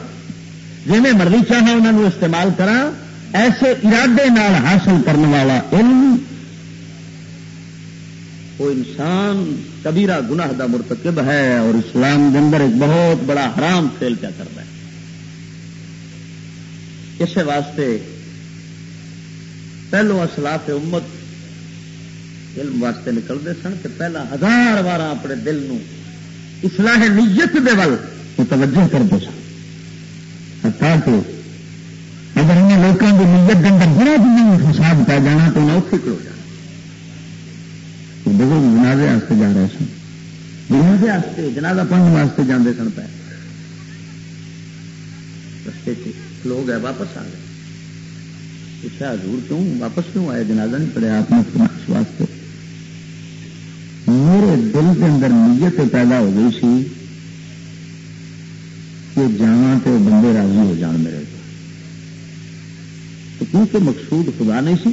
جی میں مرضی چاہا انہوں استعمال کرا ایسے ارادے نال حاصل کرنے والا علم وہ انسان کبیرہ گناہ دا مرتکب ہے اور اسلام کے اندر ایک بہت بڑا حرام فیل کیا کرتا ہے۔ اس واسطے پہلو اسلاف امت علم واسطے نکلتے سن کہ پہلا ہزار بار اپنے دل نو اصلاح نیت دے ول وہ توجہ کرتے سن۔ کہ اگر انہیں لوگوں کی نیت کے اندر بڑا بھی نہیں فساد پی جانا تو انہیں اتنے کھلو جانا بزرگ جنازے واسطے جا رہے سن۔ جنازے واسطے، جنازہ پڑھنے واسطے جانے سن پہ رستے کھلو گئے واپس آ گئے۔ پوچھا، حضور کیوں واپس کیوں آئے؟ جنازہ نہیں پڑے آپ نے اس واسطے۔ میرے دل کے اندر نیت پیدا ہو گئی سی کہ جانا تو بندے راضی ہو جان میرے۔ کیونکہ مقصود خدا نہیں سی؟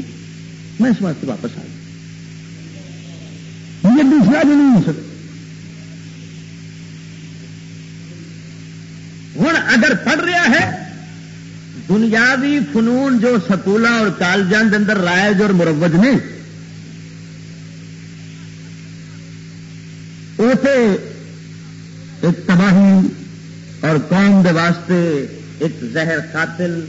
میں اس واسطے واپس آ گیا۔ یہ دوسرا بھی نہیں ہو سکتا۔ ہوں اگر پڑھ رہا ہے، دنیاوی فنون جو سکولوں اور کالجوں کے اندر رائج اور مروج نے اسے ایک تباہی اور قوم دے واسطے ایک زہر قاتل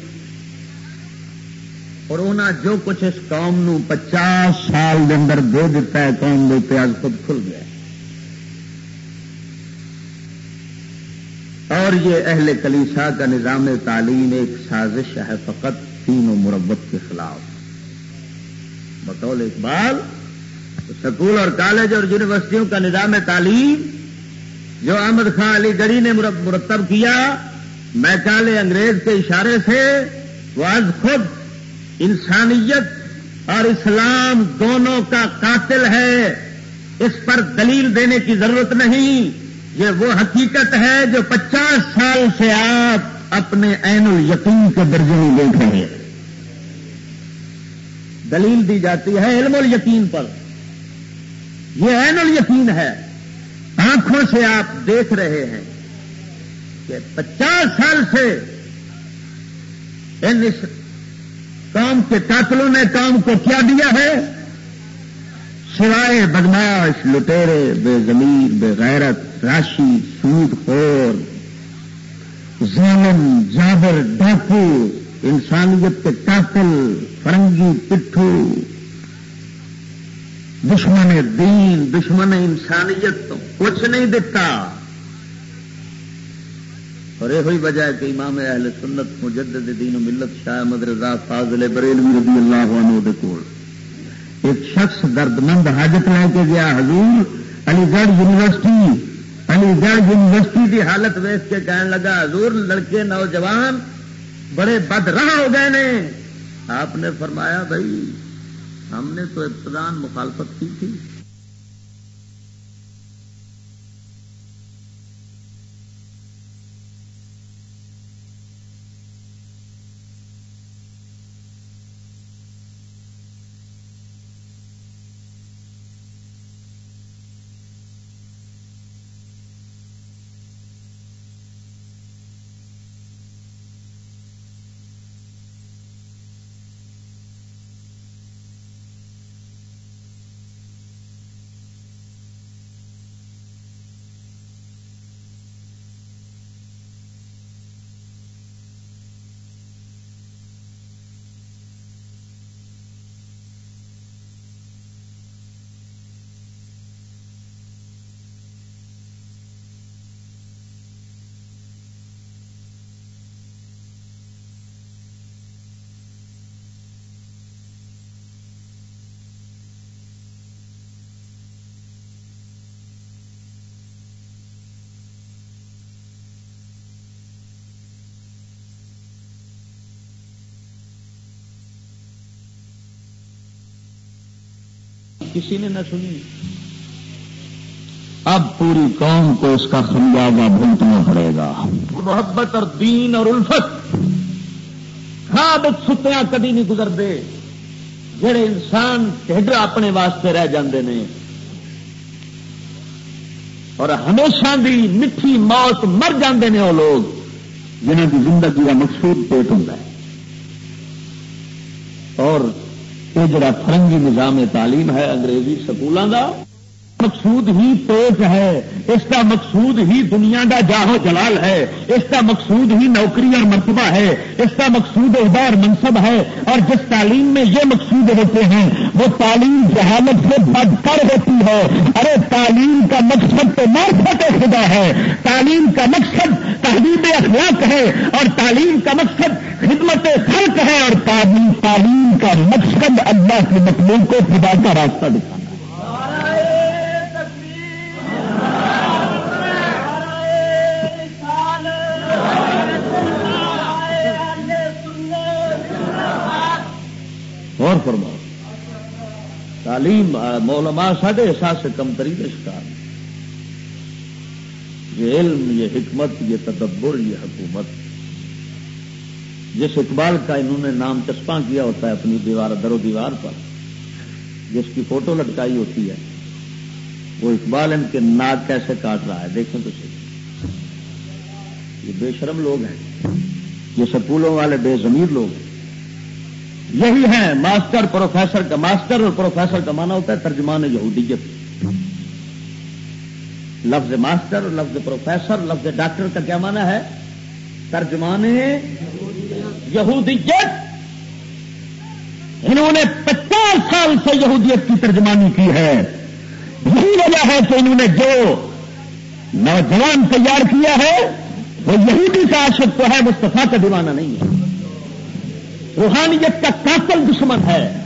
اور انہیں جو کچھ اس قوم نو پچاس سال دے اندر دے دیتا ہے، قوم دے پیاز خود کھل گیا اور یہ اہل کلیسا کا نظام تعلیم ایک سازش ہے، فقط تین و مربت کے خلاف۔ بطول اقبال، سکول اور کالج اور یونیورسٹیوں کا نظام تعلیم، جو احمد خان علی گڑھی نے مرتب کیا میں کالے انگریز کے اشارے سے، وہ آج خود انسانیت اور اسلام دونوں کا قاتل ہے، اس پر دلیل دینے کی ضرورت نہیں۔ یہ وہ حقیقت ہے جو پچاس سال سے آپ اپنے عین الیقین کے درجے میں دیکھ رہے ہیں۔ دلیل دی جاتی ہے علم الیقین پر۔ یہ عین الیقین ہے۔ آنکھوں سے آپ دیکھ رہے ہیں کہ پچاس سال سے ان قوم کے قاتلوں نے کام کو کیا دیا ہے؟ سوائے بدماش، لٹیرے، بے زمیر بے غیرت، راشی، سود خور، ظالم، جابر، ڈاکو، انسانیت کے قاتل، فرنگی پٹھو، دشمن دین، دشمن انسانیت تو کچھ نہیں دتا اور یہ وجہ ہے کہ امام اہل سنت مجدد دین و ملت شاہ مد رضا فاضل بریلوی رضی اللہ عنہ دے کول. ایک شخص درد مند حاجت لے کے گیا حضور علی گڑھ یونیورسٹی، علی گڑھ یونیورسٹی کی حالت ویس کے کہنے لگا، حضور لڑکے نوجوان بڑے بد راہ ہو گئے نے۔ آپ نے فرمایا، بھائی، ہم نے تو ابتدان مخالفت کی تھی۔ کسی نے نہ سنی۔ اب پوری قوم کو اس کا خمیازہ بھگتنا پڑے گا۔ محبت اور دین اور الفت۔ خواب ستیا کدی نہیں گزرتے۔ جڑے انسان ٹھڈ اپنے واسطے رہ جاندے نے۔ اور ہمیشہ دی میٹھی موت مر جاندے نے وہ لوگ۔ جنہ کی زندگی کا مقصود پیٹ ہوں اور جڑا فرنگی نظام تعلیم ہے انگریزی سکولوں کا مقصود ہی تیز ہے۔ اس کا مقصود ہی دنیا کا جاہو جلال ہے۔ اس کا مقصود ہی نوکری اور مرتبہ ہے۔ اس کا مقصود احبار منصب ہے۔ اور جس تعلیم میں یہ مقصود ہوتے ہیں، وہ تعلیم جہالت سے بڑھ کر ہوتی ہے۔ ارے، تعلیم کا مقصد تو معرفت خدا ہے۔ تعلیم کا مقصد تہذیب اخلاق ہے۔ اور تعلیم کا مقصد خدمت خلق ہے۔ اور تعلیم تعلیم کا مقصد اللہ کے مطلوب کو خدا کا راستہ دکھانا تعلیم مولما ساڈے احساس سے کم تری شکار۔ یہ علم، یہ حکمت، یہ تدبر، یہ حکومت۔ جس اقبال کا انہوں نے نام چسپاں کیا ہوتا ہے اپنی دیوار، در و دیوار پر، جس کی فوٹو لٹکائی ہوتی ہے، وہ اقبال ان کے ناک کیسے کاٹ رہا ہے، دیکھیں تو صحیح۔ یہ بے شرم لوگ ہیں، یہ سکولوں والے بے ضمیر لوگ ہیں۔ یہی ہے ماسٹر، پروفیسر کا ماسٹر اور پروفیسر کا مانا ہوتا ہے ترجمان یہودیت۔ لفظ ماسٹر اور لفظ پروفیسر، لفظ ڈاکٹر کا کیا مانا ہے؟ ترجمان یہودیت۔ انہوں نے پچاس سال سے یہودیت کی ترجمانی کی ہے۔ یہی وجہ ہے کہ انہوں نے جو نوجوان تیار کیا ہے، وہ یہودی کا عاشق تو ہے مستفا کا دیوانہ نہیں ہے۔ روحانیت کا قاتل دشمن ہے۔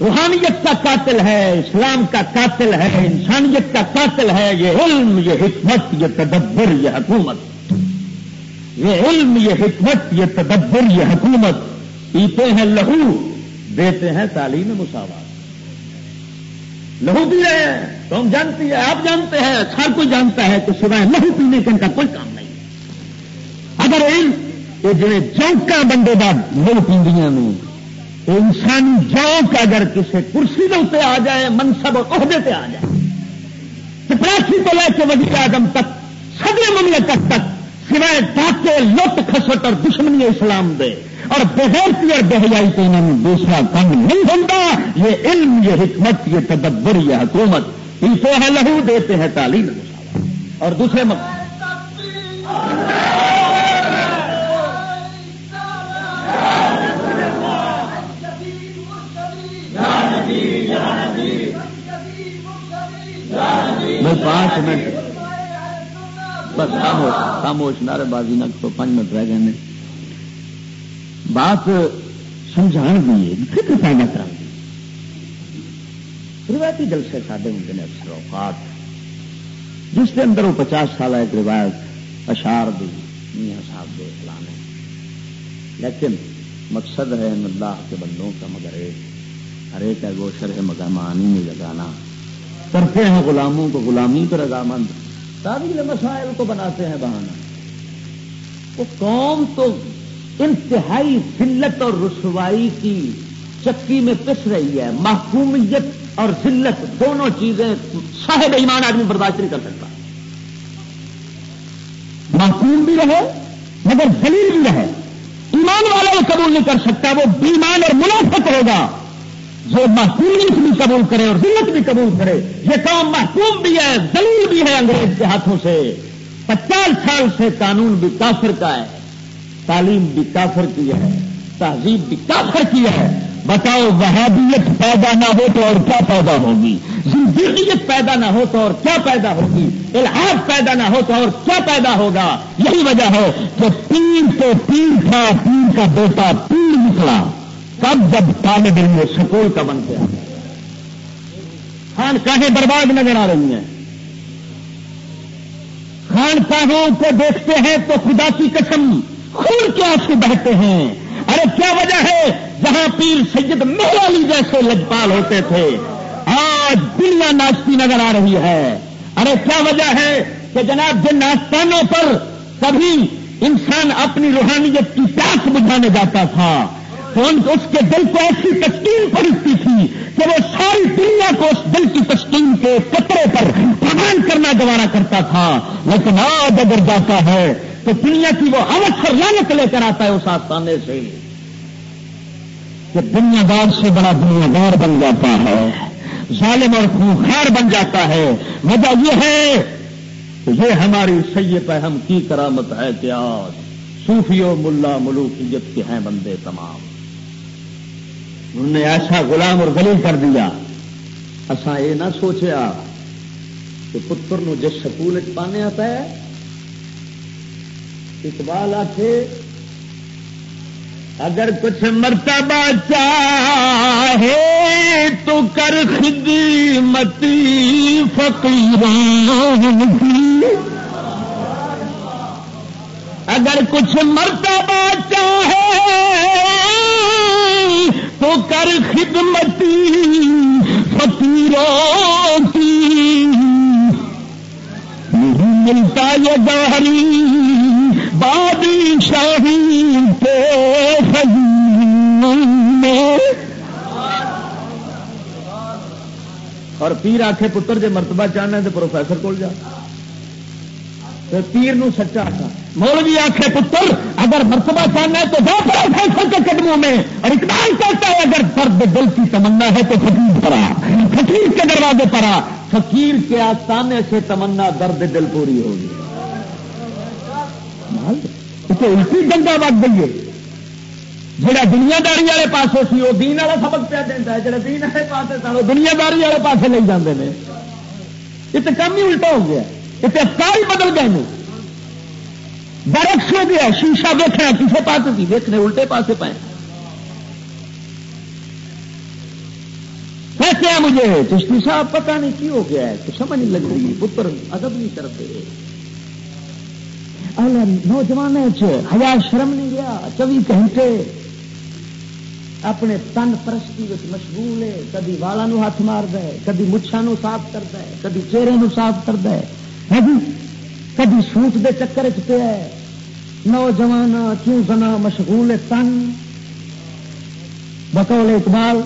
روحانیت کا قاتل ہے، اسلام کا قاتل ہے، انسانیت کا قاتل ہے، یہ علم، یہ حکمت، یہ تدبر، یہ حکومت۔ یہ علم، یہ حکمت، یہ تدبر، یہ حکومت۔ پیتے ہیں لہو، دیتے ہیں تعلیم مساوات۔ لہو پی رہے ہیں تو ہم جانتے آپ جانتے ہیں، ہر کوئی جانتا ہے کہ سوائے لہو پینے کا ان کا کوئی کام نہیں۔ اگر علم وہ جی چوکا بندے کا مل پیندیاں انسانی جوک اگر کسی کرسی کے اتنے آ جائے، منصب عہدے پہ آ جائے۔ چپراسی کو لے کے وزیر اعظم تک سبھی مملکت تک، سوائے ڈاکے لٹ خسٹ اور دشمنی اسلام دے۔ اور بےغیرتی اور بہجائی تو انہوں نے دوسرا کام نہیں ہوتا۔ یہ علم، یہ حکمت، یہ تدبر، یہ حکومت۔ اسے ہے لہو دیتے ہیں تعلیم۔ اور دوسرے مقصد میں پانچ منٹ بس خاموش خاموش نعرے بازی نہ تو پانچ منٹ رہ گئے بات سمجھا بھی فکر پیدا کرا روایتی جلسے سادے ہوتے ہیں، اکثر اوقات۔ جس کے اندر وہ پچاس سال ایک روایت اشار دی میاں صاحب دے اسلام ہے لیکن مقصد ہے اللہ کے بندوں کا مگر ایک۔ ہر ایک ہے، وہ شرح مگامانی میں لگانا۔ کرتے ہیں غلاموں کو غلامی پر رضامند تعبیر مسائل کو بناتے ہیں بہانا وہ قوم تو انتہائی ذلت اور رسوائی کی چکی میں پس رہی ہے۔ محکومیت اور ذلت دونوں چیزیں صاحب ایمان آدمی برداشت نہیں کر سکتا۔ محکوم بھی رہے مگر ذلیل بھی رہے۔ ایمان والا وہ قبول نہیں کر سکتا، وہ بیمان اور منافق ہوگا۔ جو محکومیت بھی قبول کرے اور ذلت بھی قبول کرے۔ یہ کام محکوم بھی ہے دلیل بھی ہے انگریز کے ہاتھوں سے۔ پچاس سال سے قانون بھی کافر کا ہے، تعلیم بھی کافر کی ہے، تہذیب بھی کافر کی ہے۔ بتاؤ وہابیت پیدا نہ ہو تو اور کیا پیدا ہوگی؟ زندگیت پیدا نہ ہو تو اور کیا پیدا ہوگی؟ الحاظ پیدا نہ ہو تو اور کیا پیدا ہوگا؟ یہی وجہ ہے کہ پیر تو پیر تھا، پیر کا بیٹا پیر نکلا۔ کب جب طالب علم سکول کا بن گیا۔ خان کہیں برباد نظر آ رہی ہیں۔ خان کہوں کو دیکھتے ہیں تو خدا کی قسم، خون کے آنسو بہتے ہیں؟ ارے کیا وجہ ہے؟ جہاں پیر سید مہرالی جیسے لجپال ہوتے تھے، آج دنیا ناچتی نظر آ رہی ہے۔ ارے کیا وجہ ہے کہ جناب جن آستانوں پر کبھی انسان اپنی روحانیت کی پیاس بجھانے جاتا تھا؟ تو اس کے دل کو ایسی تسکین پہنچتی تھی کہ وہ ساری دنیا کو اس دل کی تسکین کے قطرے پر پرمان کرنا گوارا کرتا تھا۔ لیکن آج اگر جاتا ہے تو دنیا کی وہ اوت اور لانت لے کر آتا ہے اس آستانے سے کہ دنیا دار سے بڑا دنیا دار بن جاتا ہے، ظالم اور خونخار بن جاتا ہے۔ وجہ یہ ہے کہ یہ ہماری سید ہم کی کرامت ہے کہ آج صوفی و ملا ملوکیت کے ہیں بندے تمام۔ نے ایسا غلام اور گلی کر دیا۔ اسا یہ نہ سوچیا کہ پتر نو جس سکول پانے آتا ہے، اقبال آتے اگر کچھ مرتبہ چاہے تو کر خدمتی فقیران کی۔ اگر کچھ مرتبہ چاہے تو کر خدمتی فقیروں کی۔ نہیں ملتا یہ گہری بادشاہی کے میں۔ اور پیر آخے پتر جی مرتبہ چاہنا ہے تو پروفیسر کول جا۔ پیر نو سچا تھا مولوی آخے پتر، اگر مرتبہ چاہنا ہے تو دو پروفیسر کے قدموں میں۔ اور اقبال کہتا ہے، اگر درد دل کی تمنا ہے تو فقیر پر آ فقیر کے دروازے پر آ۔ فقیر کے آستانے سے تمنا درد دل پوری ہوگی الٹی گنگا وگ گئی ہے جہاں دنیا داری والے پاس سی، وہ دین والا سبق پہ دینا ہے۔ جہاں دین والے پاس سن، وہ دنیا داری والے پاس لے جاتے ہیں یہ تو کم ہی الٹا ہو گیا۔ یہ تو ہی بدل گئے برکس ہو گیا شیشا دیکھنا کسی پاس کی دیکھنے، الٹے پاسے پائے۔ کیسے ہیں مجھے، چشتی صاحب پتہ نہیں کی ہو گیا ہے، تو سمجھ نہیں لگ رہی، پتر ادب نہیں کرتے۔ جی، نوجوان ہزا شرم نہیں گیا چوبی گھنٹے اپنے تن پرستی مشغول ہے، کدی والا ہاتھ مار دے، کدی مچھا صاف کرتا ہے کدی چہرے صاف کرتا ہے جی کدی سوٹ دے چکر چ پیا نوجوان کیوں سنا مشغول تن؟ بکول اقبال،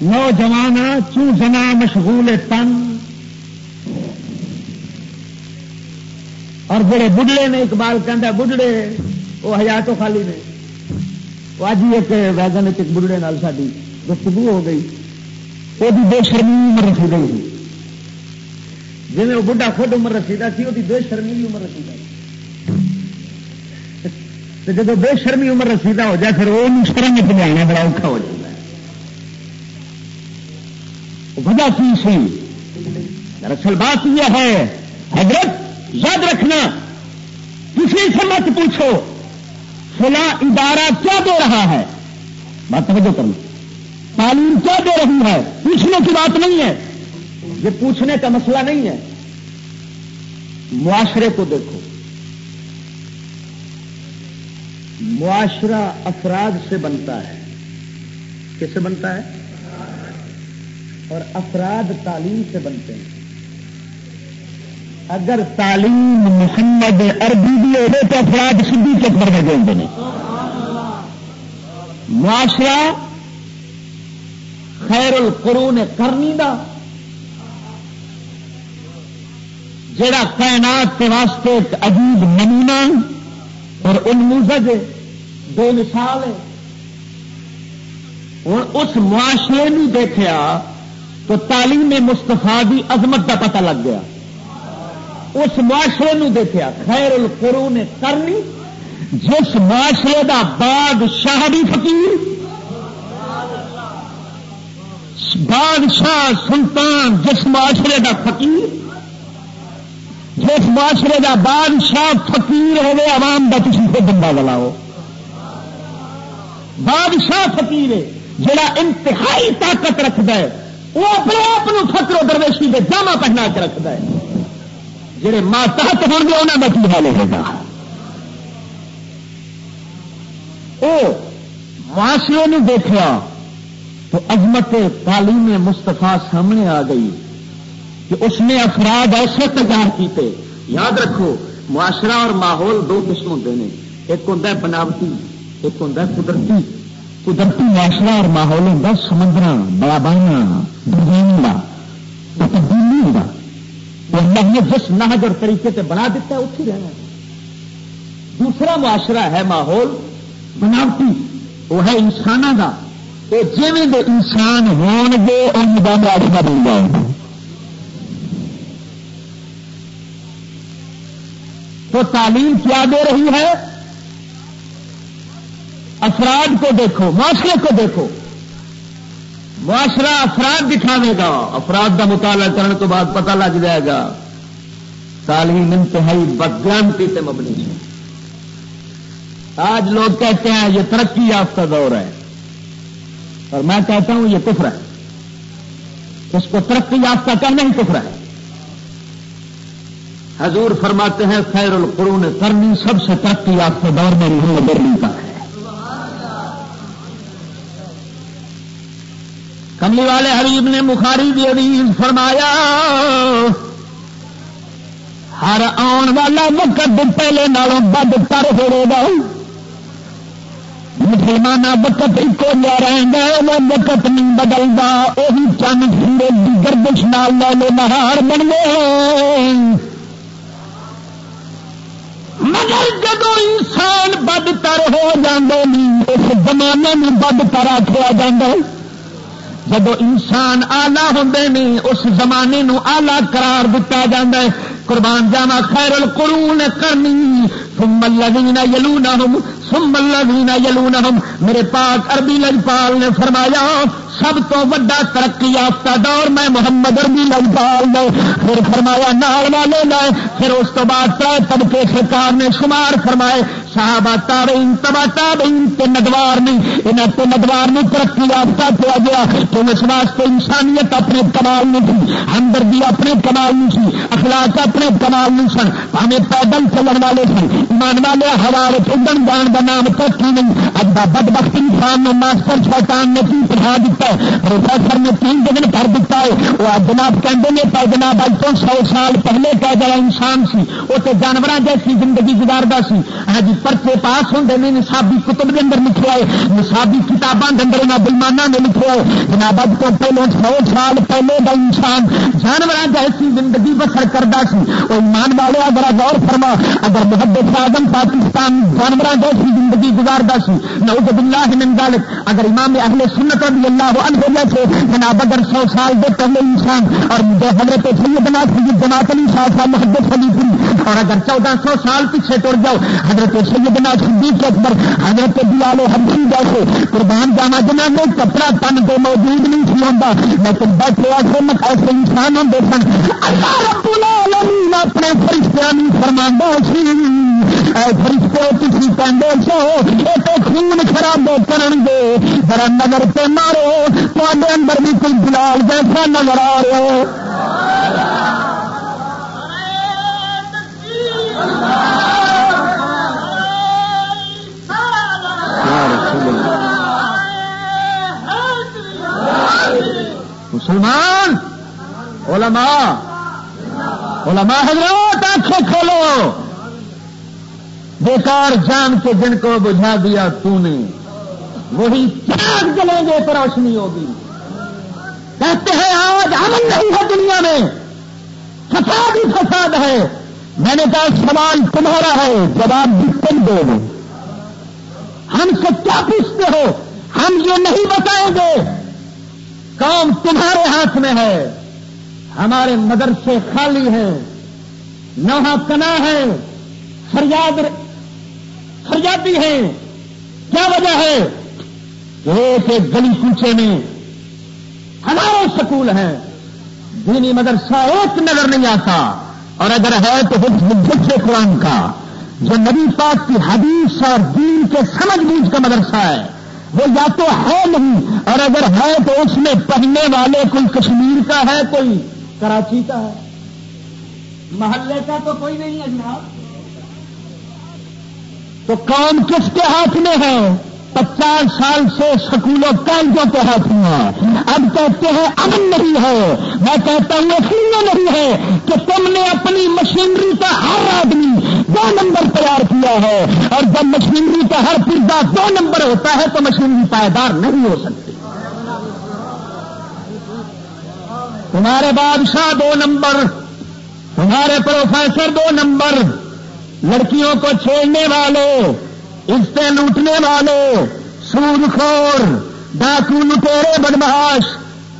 نوجوان کیوں سنا مشغول تن؟ اور جڑے بڑھڑے نے اقبال کہہ بڑھڑے وہ ہزار تو خالی نے۔ وہ اج ایک ویگن ایک بڑھڑے نال ساری گفتگو ہو گئی۔ وہ بے شرمی عمر رسی گئی۔ جی وہ بڑھا خود عمر رسیدہ سی وہ بے شرمی عمر رسیدہ جب بے شرمی عمر رسیدہ ہو جائے، پھر وہ شرم پہنچانا بڑا اوکھا ہو جاتا ہے۔ وجہ کی سی دراصل بات یہ ہے، حضرت یاد رکھنا کسی سے مت پوچھو، فلاں ادارہ کیا دے رہا ہے؟ بات توجہ کرنا تعلیم کیا دے رہی ہے؟ پوچھنے کی بات نہیں ہے۔ یہ پوچھنے کا مسئلہ نہیں ہے۔ معاشرے کو دیکھو۔ معاشرہ افراد سے بنتا ہے۔ کس سے بنتا ہے؟ اور افراد تعلیم سے بنتے ہیں۔ اگر تعلیم محمد عربی بھی ہو تو افراد سدھی چکر میں دیں گے معاشرہ خیر القرون کرنی دا۔ جڑا کائنات کے واسطے ایک عجیب نمونہ اور انموزج دو مثال ہے اور اس معاشرے میں دیکھا تو تعلیم مستفا کی عظمت کا پتہ لگ گیا۔ اس معاشرے نو دیکھا خیر القرون کرنی جس معاشرے دا بادشاہ بھی فقیر، بادشاہ سلطان جس معاشرے دا فقیر جس معاشرے دا بادشاہ فقیر ہوے عوام کا کسی کو بندہ بلاؤ بادشاہ فقیر ہے، جڑا انتہائی طاقت رکھد ہے، وہ اپنے آپ فکر و درویشی کے جامع پہنا کے رکھد ہے۔ جہے ماتحت ہو گے انہوں کا کی حال ہوگا وہ معاشرے نے دیکھا تو عظمت تعلیم مستفا سامنے آ گئی۔ کہ اس نے افراد ایسے تیار کیتے۔ یاد رکھو، معاشرہ اور ماحول دو قسم ہوتے ہیں ایک ہوں بناوٹی، ایک ہوں قدرتی۔ قدرتی معاشرہ اور ماحول ہوں سمندر بڑا بانا ڈرائنگ کا تبدیلی اللہ نے جس نہج اور طریقے سے بنا دیتا ہے اتھی رہنا دوسرا معاشرہ ہے ماحول، بناوٹی۔ وہ ہے انسانوں کا تو جی انسان ہون گے ان کا راجنا بن جائے تو تعلیم کیا دے رہی ہے؟ افراد کو دیکھو، معاشرے کو دیکھو۔ معاشرہ افراد دکھاوے گا۔ افراد کا مطالعہ کرنے کے بعد پتہ لگ جائے گا۔ تعلیم انتہائی بدگرانتی سے مبنی ہے۔ آج لوگ کہتے ہیں، یہ ترقی یافتہ دور ہے۔ اور میں کہتا ہوں، یہ کفر ہے۔ اس کو ترقی یافتہ کرنا ہی کفر ہے۔ حضور فرماتے ہیں، خیر القرون کرنی سب سے ترقی یافتہ دور میں رہی برلی کا۔ ہے کملی والے حریب نے بخاری دی عزیز فرمایا، ہر آن والا وقت پہلے نالوں بد کر ہو گا۔ مسلمان وقت ایک لیا رہیں گا وہ وقت نہیں بدلتا۔ وہی چند سورج کی گردش نال لے نہار بن گئے۔ مگر جب انسان بد تر ہو جاندے نہیں اس زمانے میں بد تر آخیا جا جب انسان آلہ ہوں نہیں اس زمانے نو آلہ قرار دتا جا قربان جانا خیر القرون کرنی۔ ثم الذین یلونہم، ثم الذین یلونہم۔ میرے پاک عربی لجپال نے فرمایا سب تو وڈا ترقی یافتہ دور میں محمد اربی لجپال نے پھر فرمایا، نال والے لے پھر اس تو بعد تر طبقے سرکار نے شمار فرمائے۔ صحابہ تابعین، تبا تابعین تے ندوار نہیں انہاں تے ندوار نہیں ترقی یافتہ کیا گیا۔ تو اس واسطے انسانیت اپنے کمال نہیں تھی۔ ہمدردی اپنے کمال نہیں تھی۔ اخلاق اپنے کمال نہیں سن۔ ہمیں پیدل چلن والے سن ایمان والے ہوا اڈن جان کا نام ترقی نہیں۔ اب بد بخت انسان نے ماسٹر شیطان نے کی پڑھا دیتا ہے۔ پروفیسر نے تین دن کر دیتا ہے۔ وہ جناب کہتے ہیں پر جناب اج تو سو سال پہلے کا جڑا انسان سی۔ وہ تو جانور جیسی زندگی گزارتا سی۔ ہاں جی پرچے پاس ہوتے ہیں نصابی کتب کے اندر لکھے آئے نصابی کتابوں کے اندر انہیں نے لکھے آئے جناب اب تو پہلے سو سال پہلے کا انسان جانور جیسی زندگی بسر کرتا سی۔ وہ ایمان والے، اگر غور فرما، اگر محبت آدم پاکستان جانور جیسی زندگی گزارتا سی، نعوذ باللہ من ذالک اگر امام اہل سنت رضی اللہ عنہ جیسے جناب اگر سو سال دے پہلے انسان اور جو حضرت سیدنا سید جماعت علی شاہ صاحب محبت خلیفی اور اگر چودہ سو سال پیچھے ٹر جاؤ، حضرت سیدنا صدیق اکبر، حضرت بلال حمسی جیسے قربان جانا جنہ میں کپڑا تن کے موجود نہیں سی ہوتا لیکن بیٹھے ایسے مت ایسے انسان ہوتے سن، اللہ رب العالمین اپنے فرشتیاں فرما سی فرشتے کسی پہنتے سو تو خون خراب کرن گے۔ ذرا نظر پہ مارو تے اندر بھی کوئی بلال جیسا نظر آ رہا ہو مسلمان، علماء علماء حضرات آنکھیں کھولو۔ بیکار جان کے جن کو بجھا دیا تو نے، وہی چاند جلیں گے تو روشنی ہوگی۔ کہتے ہیں، آج امن نہیں ہے دنیا میں، فساد ہی فساد ہے۔ میں نے کہا، سوال تمہارا ہے، جواب بھی تم دو۔ ہم سے کیا پوچھتے ہو؟ ہم یہ نہیں بتائیں گے۔ کام تمہارے ہاتھ میں ہے۔ ہمارے مدرسے خالی ہیں۔ نوحا کنا ہے۔ فریاد فریادی ہے۔ کیا وجہ ہے؟ ایک ایک گلی کوچے میں ہمارے سکول ہیں۔ دینی مدرسہ ایک نظر نہیں آتا۔ اور اگر ہے تو حفظ قرآن کا، جو نبی پاک کی حدیث اور دین کے سمجھ بوجھ کا مدرسہ ہے۔ وہ یا تو ہے نہیں، اور اگر ہے تو اس میں پڑھنے والے کوئی کشمیر کا ہے، کوئی کراچی کا ہے۔ محلے کا تو کوئی نہیں ہے جناب۔ تو کون کس کے ہاتھ میں ہے؟ پچاس سال سے سکولوں کالجوں کے ہاتھ میں۔ اب کہتے ہیں امن نہیں ہے۔ میں کہتا ہوں اس نہیں ہے کہ تم نے اپنی مشینری کا ہر آدمی دو نمبر تیار کیا ہے۔ اور جب مشینری کا ہر پرزا دو نمبر ہوتا ہے تو مشینری پائیدار نہیں ہو سکتی۔ تمہارے بادشاہ دو نمبر، تمہارے پروفیسر دو نمبر۔ لڑکیوں کو چھیڑنے والے عزتیں لوٹنے والے، سود خور، ڈاکو لٹیرے بدماش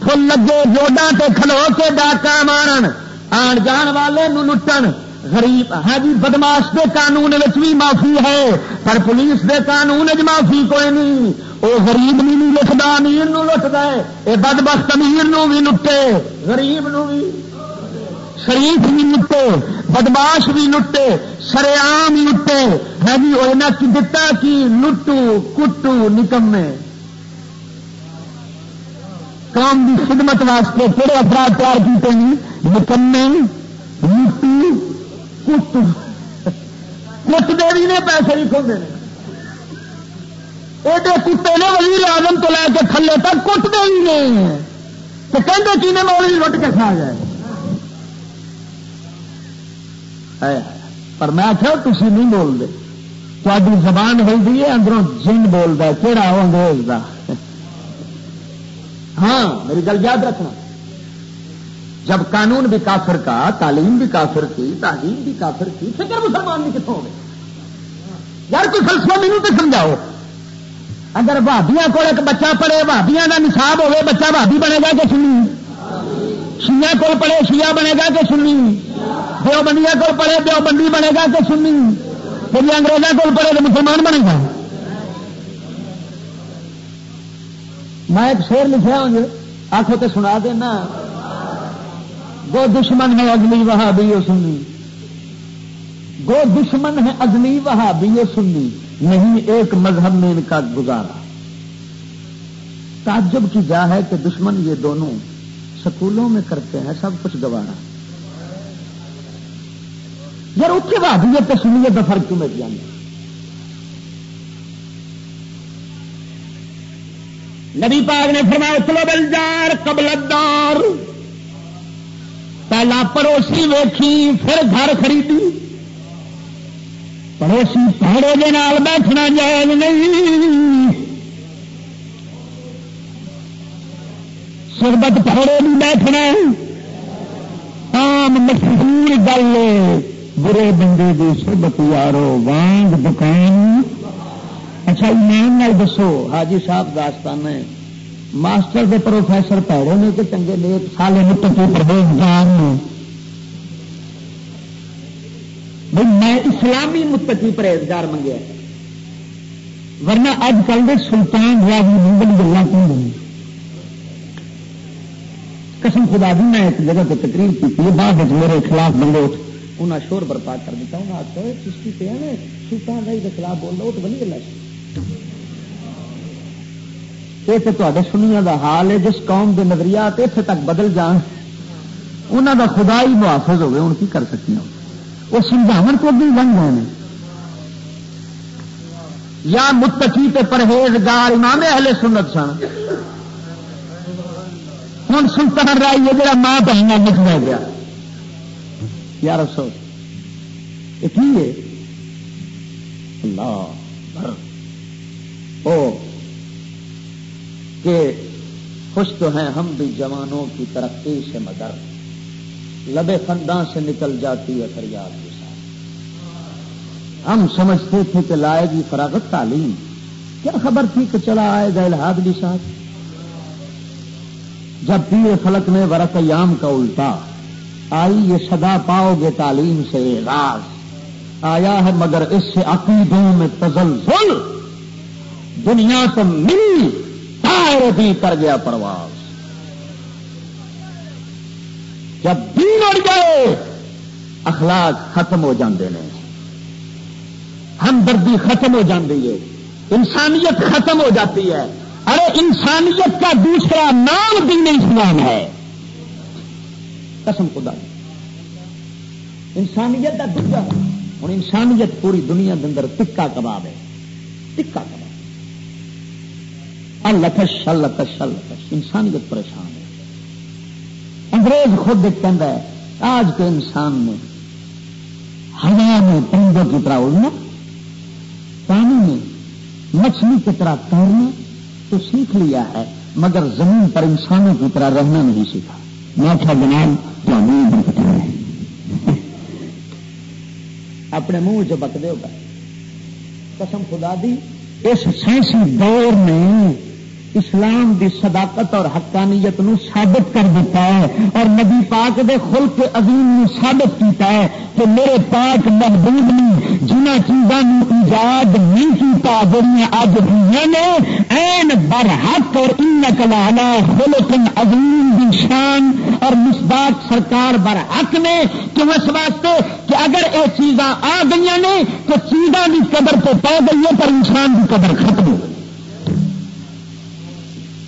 فل لگے جوڈا تے کھلو کے ڈاکا مارن، آن جان والے نو لٹن۔ غریب ہاں جی بدماش کے قانون بھی معافی ہے، پر پولیس کے قانون چ معافی کوئی نہیں۔ وہ غریب بھی نہیں لٹتا امیر لٹتا ہے یہ بد بخت امیر بھی لٹے، غریب نو بھی۔ شریف بھی لٹے، بدماش بھی لٹے سریام لٹے۔ ہے جی وہ دتا کی لٹو، کٹو، نکمے۔ قوم کی خدمت واسطے کہڑے افراد تیار کیتے ہیں؟ نکمے، لٹو کٹ دے پیسے بھی کھوتے ہیں ایڈے کتے نے وزیر آزم تو لے کے تھلے تک کٹتے ہی نہیں تو کہتے چینے مولی لٹ کے کھا جائے؟ پر میں آخر تھی نہیں بولتے تاری زبان ہوئی ہے، اندروں جن بولتا کہڑا وہ انگریز کا ہاں میری گل یاد رکھنا۔ جب قانون بھی کافر کا، تعلیم بھی کافر کی، تعلیم بھی کافر کی، فکر مسلمان بھی کتوں گے یار، کوئی فلسفہ مینو تو سمجھاؤ۔ اگر بھابیا کو ایک بچہ پڑھے بھابیا کا نصاب ہوے، بچہ بھابی بنے گا کہ سنی۔ شیا کو پڑھے شیا بنے گا کہ سنی؟ دیو بندیا کو پڑھے دیو بندی بنے گا کہ سنی؟ پھر انگریزوں کو پڑھے تو مسلمان بنے گا۔ میں ایک شیر لکھا ہوں جی، آخو تو سنا دینا۔ گو دشمن ہے اگلی وہاں بھی وہ سنی۔ گو دشمن ہے اگلی وہاں بھی وہ سنی۔ نہیں، ایک مذہب میں ان کا گزارا۔ تعجب کی جا ہے کہ دشمن یہ دونوں سکولوں میں کرتے ہیں، سب کچھ گوارا۔ یار اتنے بھابیت سنیے تو فرق کیوں مٹ جانا نبی پاک نے فرمایا، چلو بلجار قبلدار۔ پہلا پڑوسی ویکھی، پھر گھر خریدی۔ پڑوسی پہاڑے کے نال بیٹھنا جائز نہیں۔ سربت پہاڑے بھی بیٹھنا آم مشہور گل برے بندے کی سربت یارو، وانگ دکان۔ اچھا ایمان نال دسو، حاجی صاحب داستان ہے۔ ماسٹر کے پروفیسر پیڑے نے کہ چنگے نیک سالے مٹکی پردیش جان بھائی میں اسلامی متقی پرہیزگار منگیا۔ ورنہ اج کل کے سلطان راجی منگل گلا کیوں بنی قسم خدا دی میں ایک جگہ پہ تقریر کی بعد میرے خلاف بندے اٹھ انہیں شور برپا کر دیتا انہیں آخر چشتی پہ سلطان رائی کے خلاف بول رہا وہ تو بنی گلا یہ تو سنیا کا حال ہے جس قوم کے نظریات اتنے تک بدل جان انہوں کا خدا ہی محافظ ہوگی ہوں کی کر سکتی ہوں وہ سمجھاو کو بھی بن گئے ہیں یا متقی تے پرہیزگار امام اہل سنت سن۔ ہوں سلطان رائی ہے جا ماں بہن لکھ گیا۔ یار افسوس۔ یہ کی ہے؟ اللہ او، کہ خوش تو ہیں ہم بھی جوانوں کی ترقی سے مدر لبے خنداں سے نکل جاتی ہے فریاد کے ساتھ۔ ہم سمجھتے تھے کہ لائے گی فراغت تعلیم۔ کیا خبر تھی کہ چلا آئے گا الحاد بھی ساتھ؟ جب پیر فلک میں ورق یام کا الٹا، آئی یہ صدا پاؤ گے تعلیم سے اعراض آیا ہے مگر اس سے عقیدوں میں تزلزل۔ دنیا تو مل بھی کر گیا پرواز۔ جب دین اڑ گئے، اخلاق ختم ہو جاندے ہیں ہمدردی ختم ہو جاتی ہے۔ انسانیت ختم ہو جاتی ہے۔ ارے انسانیت کا دوسرا نام دین اسلام ہے۔ قسم خدا۔ انسانیت کا دوسرا ہوں انسانیت پوری دنیا کے اندر ٹکا کباب ہے۔ ٹکا کباب۔ لکش لکش لکش انسانیت پریشان ہے۔ انگریز خود ایک ہے، آج کے انسان نے ہوا میں پرندوں کی طرح اڑنا، پانی میں مچھلی کی طرح تیرنا تو سیکھ لیا ہے، مگر زمین پر انسانوں کی طرح رہنا نہیں سیکھا۔ میں تھا جناب اپنے منہ چ بک دے قسم خدا دی، اس سائنسی دور میں اسلام دی صداقت اور حقانیت نو ثابت کر دیتا ہے اور نبی پاک دے خلق عظیم نو ثابت کیتا ہے کہ میرے پاک محبوب نے جنہ چیزوں ایجاد نہیں کیتا، جڑیاں اج ہوئی نے این بر حق اور ان کلانا خلق عظیم دی شان اور مسباق سرکار بر حق نے کیوں اس واسطے کہ اگر یہ چیزاں آ گئی نے، تو چیزاں کی قدر تو پا گئی ہے، پر انسان کی قدر ختم ہو گئی۔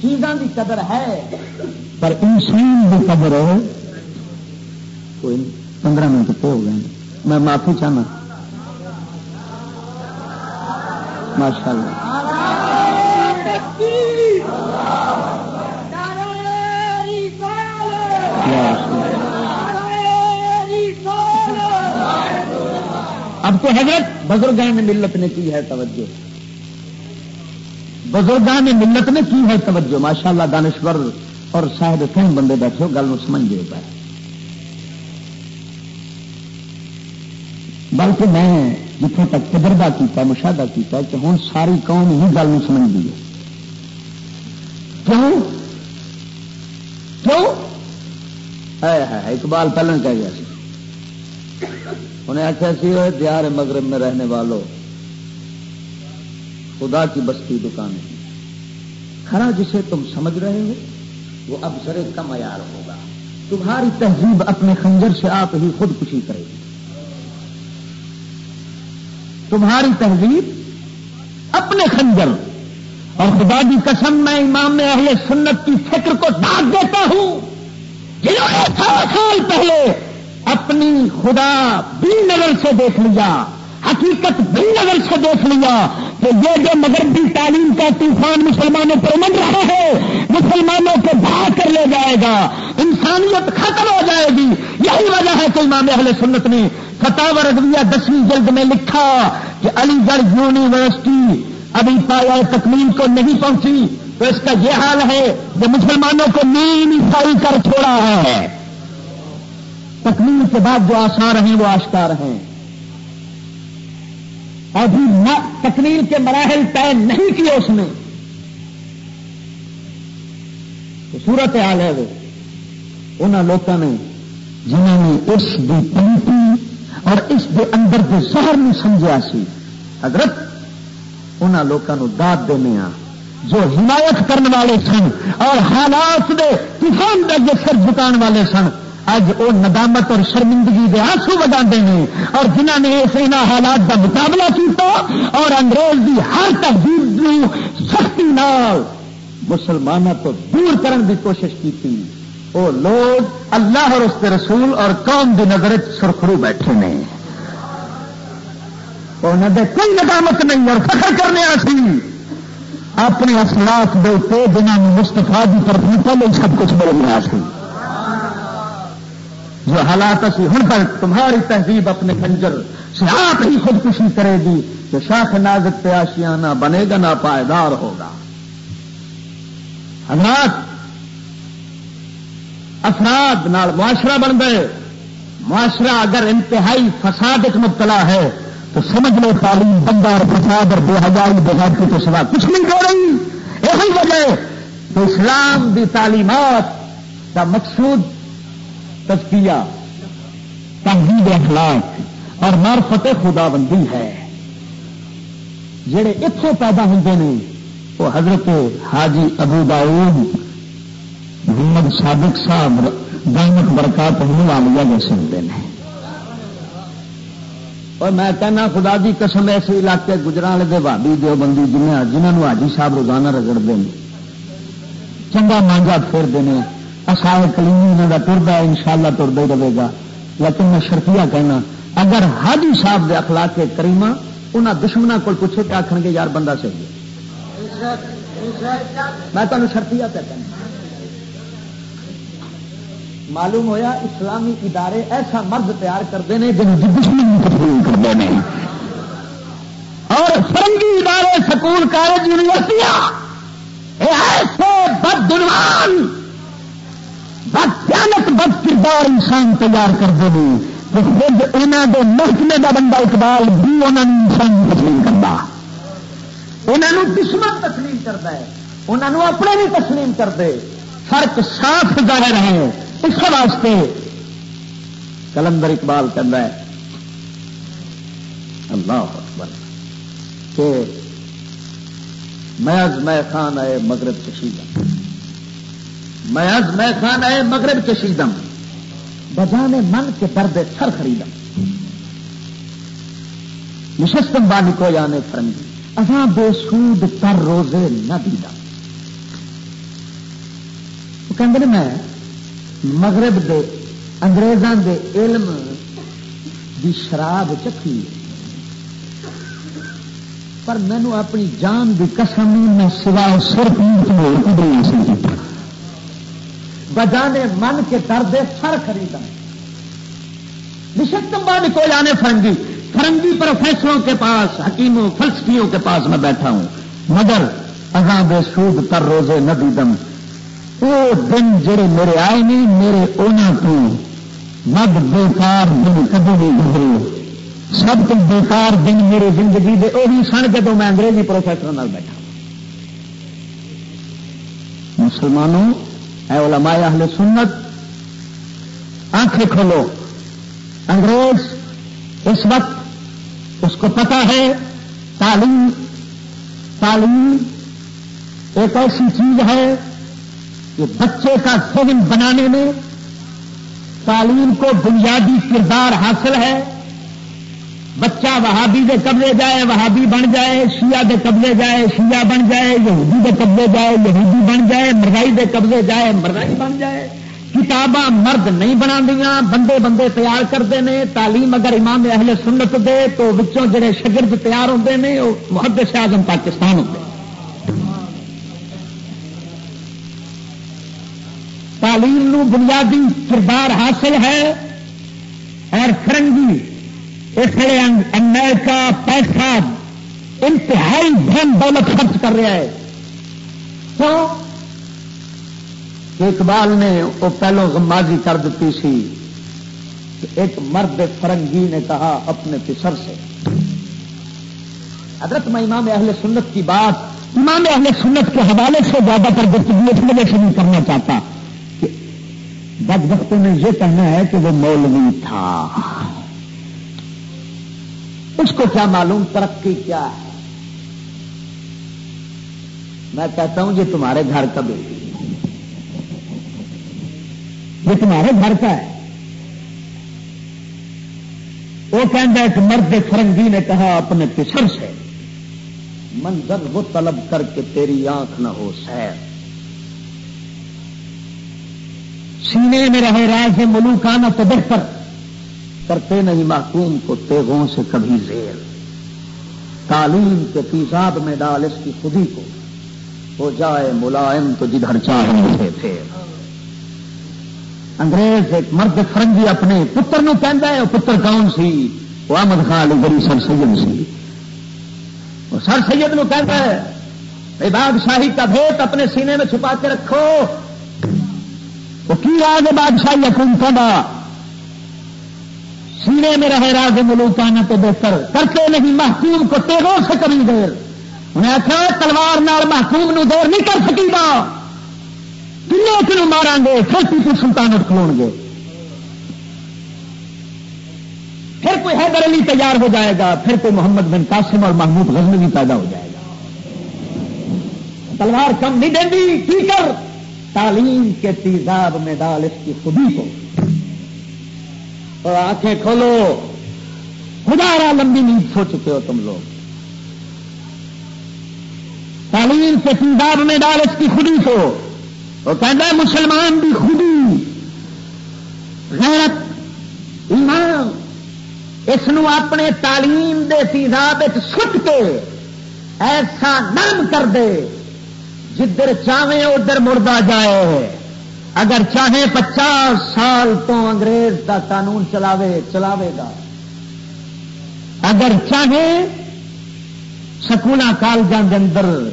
چیزاں کی قدر ہے۔ پر انسان کی قدر کوئی پندرہ منٹ پہ ہو گئے۔ میں معافی چاہنا۔ ماشاء اللہ۔ اب تو حضرت بزرگان ملت نے کی ہے توجہ۔ بزرگان ملت نے کی ہے توجہ؟ ماشاء اللہ دانشور اور صاحب فہم بندے بیٹھے ہو، گل سمجھ گئے پائے بلکہ میں جتوں تک تجربہ کیا مشاہدہ کیا کہ ہوں ساری قوم ہی گل سمجھ گئی ہے۔ کیوں؟ کیوں؟ اقبال پہلے کہہ گیا انہیں آخیا سی دیار مغرب میں رہنے والوں خدا کی بستی دکان ہے۔ کھڑا جسے تم سمجھ رہے ہو، وہ اب ذرے کا معیار ہوگا۔ تمہاری تہذیب اپنے خنجر سے آپ ہی خود کشی کرے گی۔ تمہاری تہذیب اپنے خنجر اور خدا کی قسم میں امام میں اہل سنت کی فکر کو ڈانٹ دیتا ہوں جنہوں نے سو سال پہلے اپنی خدا بھی نظر سے دیکھ لیا۔ حقیقت بھی نظر سے دیکھ لیا کہ یہ جو مغربی تعلیم کا طوفان مسلمانوں پر من رہا ہے، مسلمانوں کو بھا کر لے جائے گا، انسانیت ختم ہو جائے گی۔ یہی وجہ ہے کہ امام اہل سنت نے فتح رضویہ دسویں جلد میں لکھا کہ علی گڑھ یونیورسٹی ابھی پایا تکمیل کو نہیں پہنچی۔ تو اس کا یہ حال ہے کہ مسلمانوں کو نیم عیسائی کر چھوڑا ہے۔ تکمیل کے بعد جو آسار ہیں وہ آشکار ہیں۔ ابھی تقریر کے مراحل طے نہیں کیے اس نے۔ صورت حال ہے وہ۔ ان لوگوں نے جنہوں نے اس کی پلیٹی اور اس کے اندر کے زہر نہیں سمجھا سی۔ حضرت ان لوگوں داد دینے جو حمایت کرنے والے سن اور حالات دے طوفان دے سر جکا والے سن۔ اج وہ ندامت اور شرمندگی کے آنسو وجا ہیں اور جنہ نے اس ان حالات کا مقابلہ کیا اور انگریز کی ہر تہذیب سختی نال مسلمانوں کو دور کرنے کی کوشش کی وہ لوگ اللہ اور اس کے رسول اور قوم کی نظر سرخرو بیٹھے نے۔ انہوں نے کوئی ندامت نہیں اور فخر کرنے سی اپنے اسلاف دے جنہوں نے مستفا کی طرف پہلے سب کچھ بول رہا سی جو حالات اسی ہوں تک تمہاری تہذیب اپنے کنجر سے آپ ہی خودکشی کرے گی جو شاخ نازک پیاشیانہ بنے گا نہ پائیدار ہوگا۔ حضرات، افراد نال معاشرہ بن گئے۔ معاشرہ اگر انتہائی فساد مبتلا ہے، تو سمجھ لو تعلیم بندہ اور فساد اور بے ہزار بغیر کی تو سوا کچھ نہیں ہو رہی۔ یہی وجہ تو اسلام دی تعلیمات کا مقصود تزکیہ، تہذیب اخلاق اور مارفت خدا بندی ہے۔ جڑے اتوں پیدا ہوتے ہیں وہ حضرت حاجی ابو داؤد، محمد صادق صاحب دامت برکات والیا جیسے ہوتے ہیں اور میں کہنا، خدا کی قسم، ایسے علاقے گجرا والے بھابی دو بندی جنہیں جنہوں حاجی صاحب روزانہ رگڑتے ہیں چنگا مانجا پھیرتے ہیں اصا کلیمی کا تردا ان شاء اللہ تردا ہی رہے گا۔ لیکن میں شرطیا کہنا، اگر حاجی صاحب کے اخلاق کے کریما انہوں دشمنوں کو پوچھو کہ آخر گے، یار بندہ صحیح میں تمہیں شرطیا پہ کہنا۔ معلوم ہویا، اسلامی ادارے ایسا مرد تیار کرتے ہیں جن کی دشمن کرتے ہیں اور فرنگی ادارے سکول، کالج، یونیورسٹیاں ایسے بدعنوان بد بد کردار انسان تیار کرتے ہیں۔ کہ خود انہوں کے محکمے کا بندہ اقبال بھی انہوں نے انسان تسلیم کرتا۔ انہوں نے دشمن تسلیم کرتا ہے۔ انہوں نے اپنے بھی تسلیم کرتے۔ فرق صاف ظاہر ہے۔ اس واسطے کلندر اقبال کہہ ہے، اللہ اکبر، کہ میز میں خان آئے مغرب کشیدم میز میں خان آئے مغرب کشیدم بجانے من کے درد سر خریدم۔ نشستم بانی کو جانے فرنگی اصا بے سود تر روزے نہ دیدم۔ وہ کہ میں مغرب دے انگریزاں دے علم دی شراب چکی پر مینو اپنی جان دی قسم میں سوائے صرف بجانے من کے درد سر خریدا نشتم بانی کو جانے فرنگی فرنگی پروفیسروں کے پاس، حکیموں، فلسفیوں کے پاس میں بیٹھا ہوں۔ مگر اگاں بے سود تر روزے نہ دیدم وہ دن جڑے میرے آئے نہیں، میرے اونا تو مد بےکار دن کبھی نہیں گزرے۔ سب تو بےکار دن میری زندگی دے وہی سن جب میں انگریزی پروفیسر بیٹھا۔ مسلمانوں اے علماء اہل سنت، آنکھیں کھولو۔ انگریز اس وقت اس کو پتا ہے، تعلیم تعلیم ایک ایسی چیز ہے کہ بچے کا ذہن بنانے میں تعلیم کو بنیادی کردار حاصل ہے۔ بچہ وہابی دے قبضے جائے، وہابی بن جائے، شیعہ دے قبضے جائے، شیعہ بن جائے، یہودی دے قبضے جائے، یہودی بن جائے مرغائی دے قبضے جائے مرغائی بن جائے۔ کتاباں مرد نہیں بنا دیا بندے بندے تیار کرتے ہیں تعلیم اگر امام اہل سنت دے تو بچوں جڑے شگرد تیار ہوتے ہیں وہ محدث اعظم پاکستان ہوتے تعلیم نو بنیادی کردار حاصل ہے، اور فرنگی اس لیے امریکہ پیسہ انتہائی دھن دولت خرچ کر رہا ہے کیوں؟ اقبال نے وہ پہلو غمازی کر دیتی سی۔ ایک مرد فرنگی نے کہا اپنے پسر سے، حضرت میں امام اہل سنت کی بات، امام اہل سنت کے حوالے سے زیادہ تر گفتگو اس وجہ سے نہیں کرنا چاہتا کہ بد وقتوں نے یہ کہنا ہے کہ وہ مولوی تھا۔ اس کو کیا معلوم ترقی کیا ہے؟ میں کہتا ہوں یہ تمہارے گھر کا بیٹی یہ تمہارے گھر کا ہے۔ وہ کہہ ایک مرد فرنگی نے کہا، اپنے پسر سے، منظر وہ طلب کر کے تیری آنکھ نہ ہو، سیر۔ سینے میں رہے راج ملوکانہ تو بہتر کرتے نہیں محکوم کو تیغوں سے کبھی زیر۔ تعلیم کے پیزاب میں ڈال اس کی خودی کو۔ ہو جائے ملائم تو جدھر چاہے سے پھر۔ انگریز ایک مرد فرنگی اپنے پتر نو کہہ ہے پتر کون سی؟ وہ احمد خان علی گری سر سید سی۔ وہ سر سید نو کہتا ہے بادشاہی کا بھیت اپنے سینے میں چھپا کے رکھو۔ وہ کی راج بادشاہی حکومتوں کا سینے میں رہے راز ملوک آنا تو بہتر کرتے نہیں، محکوم کو تیروں سے کبھی دیر۔ انہیں آخر تلوار نال محکوم نو دیر نہیں کر سکی گا۔ کن مارا گے پھر ٹیپو سلطانت کھلو گے۔ پھر کوئی حیدر علی تیار ہو جائے گا، پھر کوئی محمد بن قاسم اور محمود غزنوی بھی پیدا ہو جائے گا۔ تلوار کم نہیں دیں گی کر تعلیم کے تیزاب میں ڈال اس کی خودی کو اور آنکھیں کھولو۔ خدا لمبی نیند سو چکے ہو تم لوگ۔ تعلیم سے پنجاب میں ڈال اس کی خودی کو۔ وہ کہتا مسلمان بھی خودی۔ غیرت، ایمان۔ اس اپنے تعلیم دے سیزاب سٹ کے ایسا نرم کر دے۔ جدھر چاہے ادھر مردہ جائے۔ اگر چاہے پچاس سال تو انگریز کا قانون چلاوے چلاوے گا۔ اگر چاہے سکول کالجوں کے اندر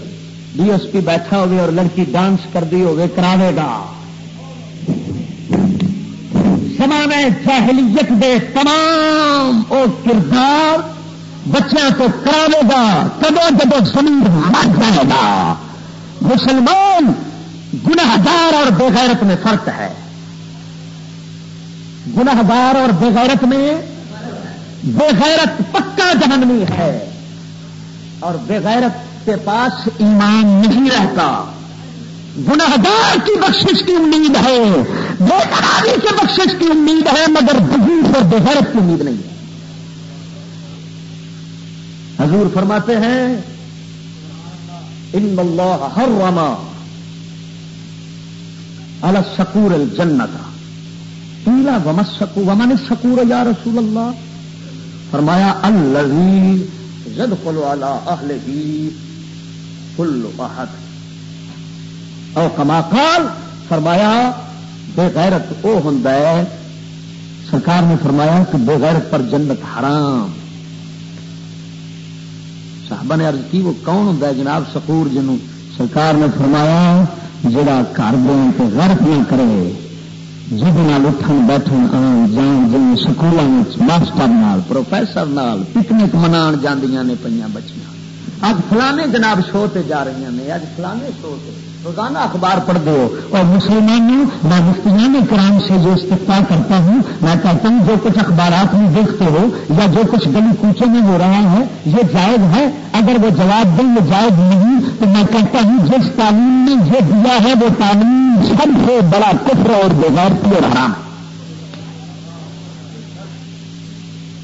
ڈی ایس پی بیٹھا ہوگی اور لڑکی ڈانس کر دی ہوگی کراوے گا۔ سمان جاہلیت دے تمام وہ کردار بچوں کو کراوے گا۔ کدو جب زمین مر جائے گا۔ مسلمان گناہدار اور بےغیرت میں فرق ہے۔ گناہدار اور بےغیرت میں بےغیرت پکا جہنمی ہے اور بےغیرت کے پاس ایمان نہیں رہتا۔ گناہدار کی بخشش کی امید ہے، بے قراری کی بخشش کی امید ہے، مگر بزرگ اور بغیرت کی امید نہیں ہے۔ حضور فرماتے ہیں، ان اللہ ہر رما الکور الجنت. پیلا ومس سکو ومن سکور یا رسول اللہ؟ فرمایا الزی زد فلو اہل ہی فل احد. او کما کال فرمایا، بے غیرت وہ ہوں سرکار نے فرمایا کہ بے غیرت پر جنت حرام. صاحبہ نے عرض کی، وہ کون ہوں جناب سکور جنوں؟ سرکار نے فرمایا جڑا گھر دین تو غرق نہ کرے جب نال اٹھن بیٹھن آن جان جن سکولوں ماسٹر نال، پروفیسر نال پکنک منا جاندیاں نے پہ بچیاں۔ اج فلانے جناب شو تے جا رہی ہیں اج فلانے شو تے۔ روزانہ اخبار پڑھ دو اور مسلمانوں میں مفتیان کرام سے جو استفا کرتا ہوں، میں کہتا ہوں، جو کچھ اخبارات میں دیکھتے ہو یا جو کچھ گلی کوچے میں ہو رہا ہے یہ جائز ہے۔ اگر وہ جواب دیں، یہ جائز نہیں۔ تو میں کہتا ہوں، جس تعلیم نے یہ دیا ہے، وہ تعلیم سب سے بڑا کفر اور بغیرتی اور حرام ہے۔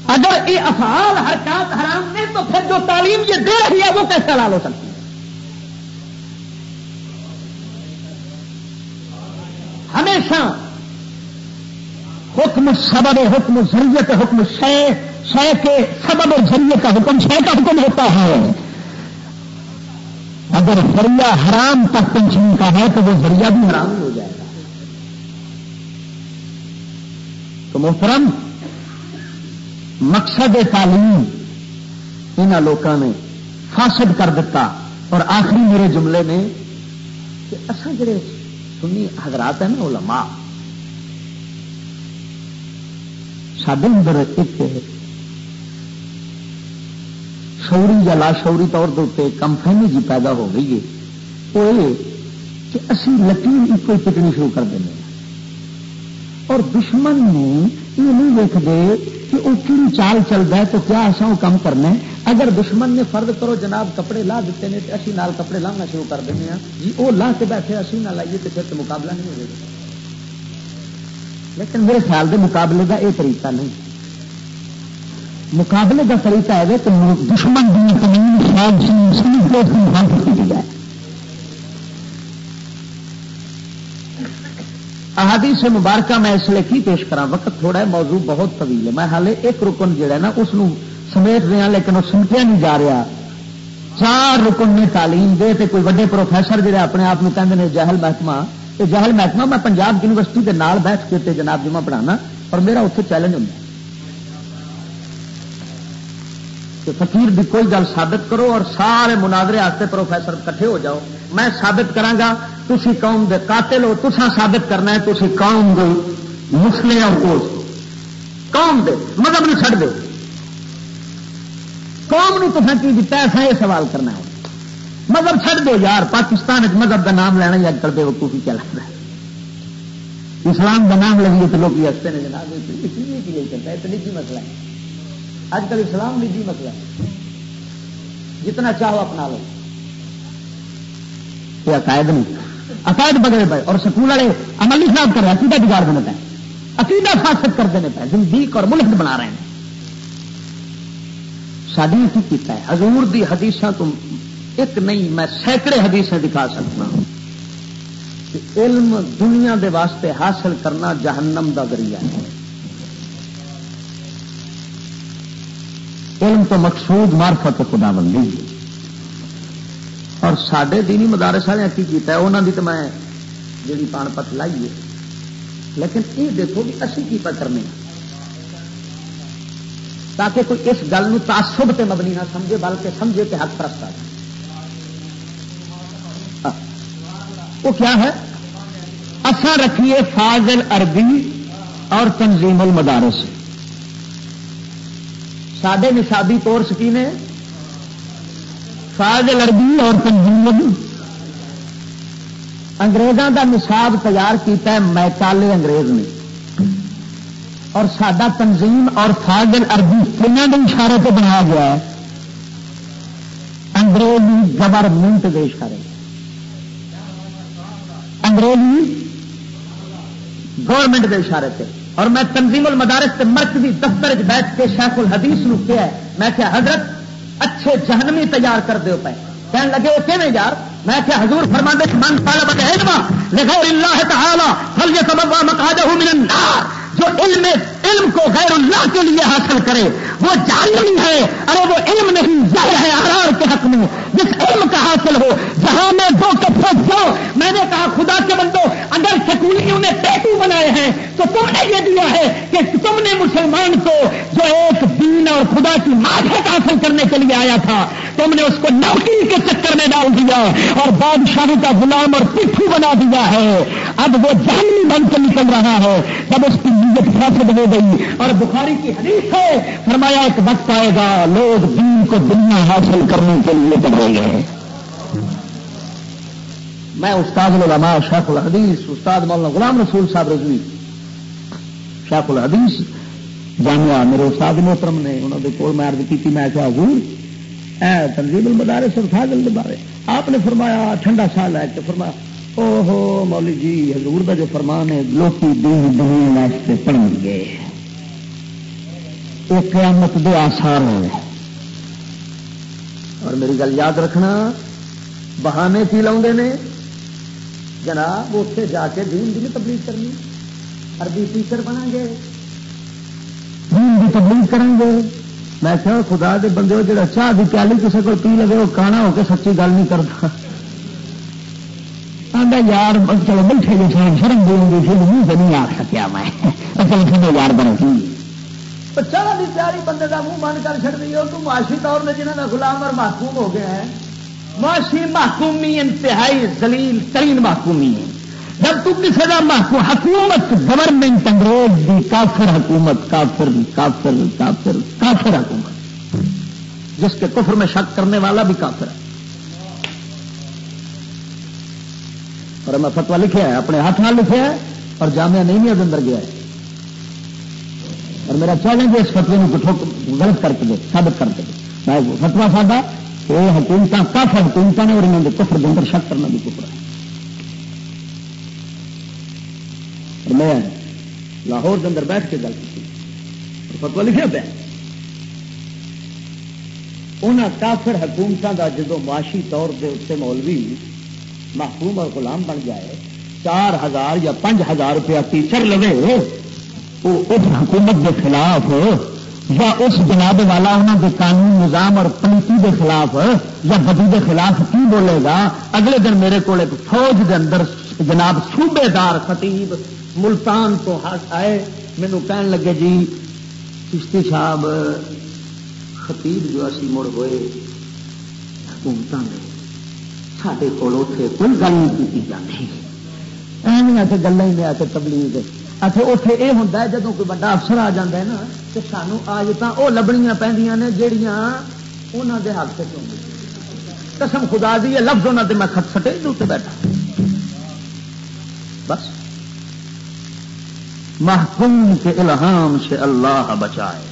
اگر یہ افعال، حرکات حرام نے تو پھر جو تعلیم یہ دے رہی ہے، وہ کیسے لال ہو سکتی ہے ہمیشہ حکم سبب حکم ذریعت حکم شے شے کے سبب ذریعے کا حکم، شے کا حکم ہوتا ہے۔ اگر ذریعہ حرام تک پنچمی کا ہے تو وہ ذریعہ بھی حرام ہو جائے گا۔ تو محترم، مقصد تعلیم ان لوگوں نے فاسد کر دیتا اور آخری میرے جملے نے کہ اصل جڑے سنی حضرات ہیں نا علماء سڈے اندر ایک شوری یا لاشوری طور کے کم فہمی جی پیدا ہو گئی ہے۔ وہ یہ کہ اسی لکیر ایک پٹنی شروع کر دیں اور دشمن نے یہ نہیں دیکھتے کہ وہ کیوں چال چلتا ہے تو کیا ایسا وہ کام کرنا ہے؟ اگر دشمن نے فرد کرو جناب کپڑے لا دیتے ہیں تو اسی نال کپڑے لانا شروع کر دیں جی وہ لا کے بیٹھے اسی نہ لائیے تو پھر تو مقابلہ نہیں ہوگا۔ لیکن میرے خیال کے مقابلے کا یہ طریقہ نہیں۔ مقابلے کا طریقہ ہے کہ دشمن کی جائے احادیث مبارکہ میں اس لیے کی پیش کرا وقت تھوڑا ہے، موضوع بہت طویل ہے۔ میں حالے ایک رکن جہا نا، اس سمیٹ رہا لیکن وہ سمٹیا نہیں جا رہا۔ چار رکن نے تعلیم دے تے کوئی وڈے پروفیسر جہے اپنے آپ کہتے ہیں جہل محکمہ یہ جہل محکمہ میں پنجاب یونیورسٹی کے نال بیٹھ کے جناب جمع پڑھانا اور میرا اتنے چیلنج ہوں کہ فقیر بھی کوئی گل ثابت کرو اور سارے مناظرے آتے پروفیسر کٹھے ہو جاؤ میں ثابت کرا تھی قوم دے قاتل ہو تسا ثابت کرنا ہے تھی قوم دے مسلے اور کوچ قوم دے مذہب نہیں چڑھ دے قوم نو تو کی دیتا ایسا یہ سوال کرنا ہے مذہب چھڑ دو یار، پاکستان ایک مذہب کا نام لینا ہی اج بے وقوفی کیا لگتا ہے۔ اسلام کا نام لگیے تو لوگ ہستے ہیں جناب اس لیے کرتا ہے تو نجی مسئلہ ہے۔ آج کل اسلام نجی مسئلہ ہے۔ جتنا چاہو اپنا لو۔ یہ عقائد نہیں۔ عقائد بدلے پائے اور سکول والے عملی خراب کر رہے ہیں عقیدہ بگاڑ دینے پہ عقیدہ فاسد کر دینے پہ زندگی اور ملک بنا رہے ہیں۔ ساری کی کیتا ہے۔ حضور دی حدیث تم ایک نہیں، میں سینکڑے حدیث دکھا سکتا ہوں کہ علم دنیا دے واسطے حاصل کرنا جہنم دا ذریعہ ہے۔ علم تو مقصود مارفت خدا بندی اور سڈے دینی مدارس والے کی کیتا ہے انہوں کی تو میں جی پان پت لائی ہے۔ لیکن یہ دیکھو کہ اسی کی پکڑنے تاکہ کوئی اس گل تعصب تے مبنی نہ سمجھے، بلکہ سمجھے کہ حق پرست وہ کیا ہے؟ اصا رکھیے فاضل عربی اور تنظیم المدارس۔ سڈے نصابی کورس کی نے فاضل عربی اور تنظیم۔ انگریزوں کا نصاب تیار کیتا ہے میکالے انگریز نے۔ اور سڈا تنظیم اور فاضل عربی تینوں کے اشارے پہ بنایا گیا ہے۔ انگریزی گورنمنٹ کے اشارے انگریزی گورنمنٹ کے اشارے سے اور میں تنظیم المدارس سے مرکزی دفتر بیٹھ کے شیخ الحدیث نو کیا ہے۔ میں کیا حضرت، اچھے جہنمی تیار کر دو پہ کہنے لگے، وہ میں یار؟ میں کیا حضور فرما دے من طالب علم لغیر اللہ تعالی، فلیتبوا مقعده من النار. جو علم علم کو غیر اللہ کے لیے حاصل کرے۔ وہ جاننی ہے، ارے وہ علم نہیں ظاہر ہے آرار کے حق میں۔ جس علم کا حاصل ہو، جہاں میں دو کپڑے جاؤ میں نے کہا، خدا کے بندو، اگر سکولیوں نے ٹیٹو بنائے ہیں، تو تم نے یہ دیا ہے کہ تم نے مسلمان کو جو ایک دین اور خدا کی ماہک حاصل کرنے کے لیے آیا تھا، تم نے اس کو نوکری کے چکر میں ڈال دیا اور بادشاہی کا غلام اور پٹھو بنا دیا ہے۔ اب وہ جہنی بن کے نکل رہا ہے۔ جب اس کی نیت فاسد ہو گئی اور بخاری کی حدیث ہے، فرمایا ایک وقت آئے گا، لوگ دین کو دنیا حاصل کرنے کے لیے پڑھے گئے میں استاد العلماء شیخ الحدیث، استاد مولانا غلام رسول صاحب رضوی، شیخ الحدیث جامعہ میرے استاد محترم نے انہوں نے کول میں عرض کی میں کیا حضور، اے تنظیم المدارس اور فاضل بارے۔ آپ نے فرمایا، ٹھنڈا سال ہے کہ فرمایا او ہو مولی جی حضور کا جو فرمان ہے، لوکی دین دنیا واسطے پڑھ گئے وہ قیامت دے آسار ہوئے۔ اور میری گل یاد رکھنا، بہانے کی لاؤں نے۔ جناب اتنے جا کے دین کی تبلیغ کرنی۔ عربی ٹیچر بنا گے۔ دین کی تبلیغ کریں گے میں کہ خدا دے بندے جڑا چاہ کی پیالی کسی کو پی لگے وہ کانا ہو کے سچی گل نہیں کرتا آدھا یار، چلو بیٹھے جی شرم دیں گے پھر منہ سے نہیں آ سکیا میں۔ چلو چلو یار بن کی چلو جی، بھی پیاری بندے کا منہ من کر چڑ رہی ہو تو معاشی طور میں جنہوں کا غلام اور محکوم ہو گیا ہے، معاشی محکومی انتہائی زلیل ترین محکومی ہے۔ جب تم کسی کا محکوم، حکومت گورنمنٹ انگریز دی، کافر حکومت، کافر کافر کافر کافر حکومت۔ جس کے کفر میں شک کرنے والا بھی کافر ہے۔ اور میں فتوا لکھا ہے اپنے ہاتھ نال لکھا ہے اور جامعہ نہیں بھی اندر گیا ہے۔ اور میرا چیلنج ہے اس فتوی کو غلط کر کے دے، ثابت کر کے دے۔ فتوا سا یہ حکومت کافی حکومت نے اور انہوں نے کفر کے اندر شک کرنا بھی کفر ہے۔ میں لاہور کے اندر بیٹھ کے گل کی فتوا لکھا پیا۔ ان کافر حکومتوں کا جدو معاشی طور کے اتنے مولوی محکوم اور غلام بن جائے، چار ہزار یا پانچ ہزار روپیہ ٹیچر لگے وہ اس حکومت کے خلاف، یا اس جناب والا انہوں کے قانون، نظام اور پلیتی کے خلاف، یا بدی کے خلاف کی بولے گا؟ اگلے دن میرے کو ایک فوج کے اندر جناب صوبے دار خطیب ملتان تو ہاتھ آئے مینو کہن لگے جی چشتی صاحب، خطیب جو اسی مڑ ہوئے حکومت نے سارے کول اتنے کوئی گل نہیں کی جاتی ایویں آ کے گلیں ہی آ کے تبلیغ اچھا اتنے یہ ہوتا ہے جب کوئی بڑا افسر آ جا ہے نا تو سانو آج وہ لبنیاں پہ نے جہیا انہوں کے حق سے قسم خدا دی لفظ انہوں نے میں خط سٹے اتنے بیٹھا بس محکوم کے الہام سے اللہ بچائے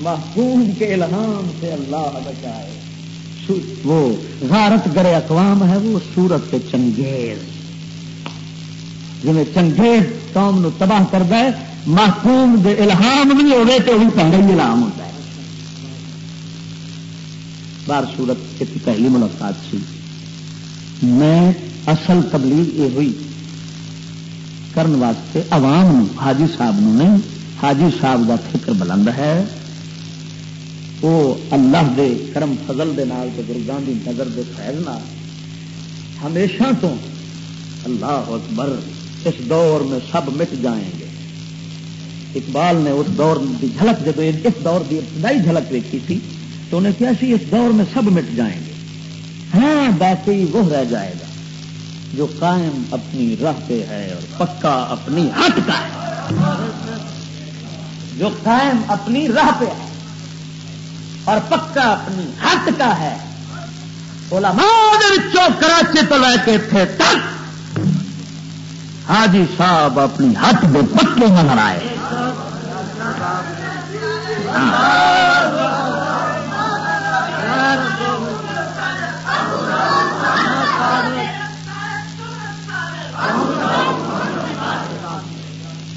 محکوم کے الہام سے اللہ بچائے وہ غارت گرے اقوام ہے، وہ سورت کے چنگیز۔ جی چنگیز قوم نو تباہ کرتا ہے محکوم دے الہام بھی ہوگی تو وہی پہلے ہی الہام ہوتا ہے بار سورت ایک پہلی ملاقات سی میں اصل تبلیغ یہ ہوئی۔ کرن واسطے عوام حاجی صاحب نو نہیں، حاجی صاحب کا فکر بلند ہے۔ وہ اللہ دے کرم فضل دے نال تو گرگان نظر دے فیض ہمیشہ تو اللہ اکبر اس دور میں سب مٹ جائیں گے۔ اقبال نے اس دور کی جھلک جب اس دور کی ابتدائی جھلک دیکھی تھی تو انہیں کیا سی اس دور میں سب مٹ جائیں گے۔ ہاں باقی وہ رہ جائے گا جو قائم اپنی راہ پہ ہے اور پکا اپنی ہٹ کا ہے۔ جو قائم اپنی راہ پہ ہے۔ اور پکا اپنی ہٹ کا ہے۔ علماء کراچی تو لے کے تھے تک حاجی صاحب اپنی ہاتھ میں پتلے نظر آئے۔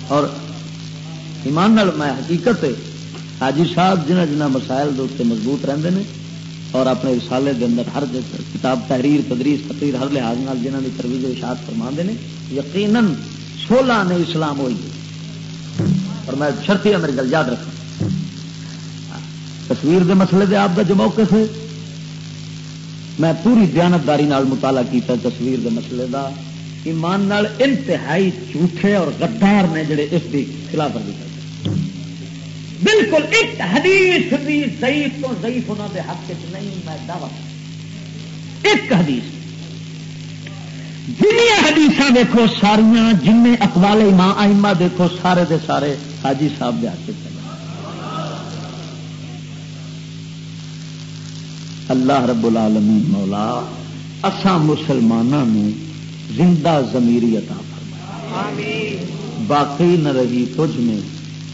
اور ایمان میں حقیقت ہے حاجی صاحب جنہ جنہ مسائل دوستے مضبوط رہتے ہیں اور اپنے رسالے دے اندر ہر کتاب تحریر، تدریس، تقریر ہر لحاظ جنہ کی ترویج و اشاعت فرما نے، یقیناً سولہ نے اسلام ہوئی اور میں شرطی میری گل یاد رکھا تصویر دے مسئلے دے آپ کا جو موقع سے میں پوری دیانتداری مطالعہ کیتا تصویر دے مسئلے دا۔ ایمان نال انتہائی جھوٹے اور غدار نے جڑے اس کی خلاف ورزی بالکل ایک حدیث بھی ضعیف تو ضعیف ہونا دے حق نہیں میں دعوی ایک حدیث۔ جنیا حدیث دیکھو ساریا جن اقبال ماں آئما دیکھو سارے دے سارے حاجی صاحب دے ہاتھ اللہ رب العالمین مولا اسان مسلمانوں زندہ زمیری عطا فرمایا باقی نہ رہی تجھ میں۔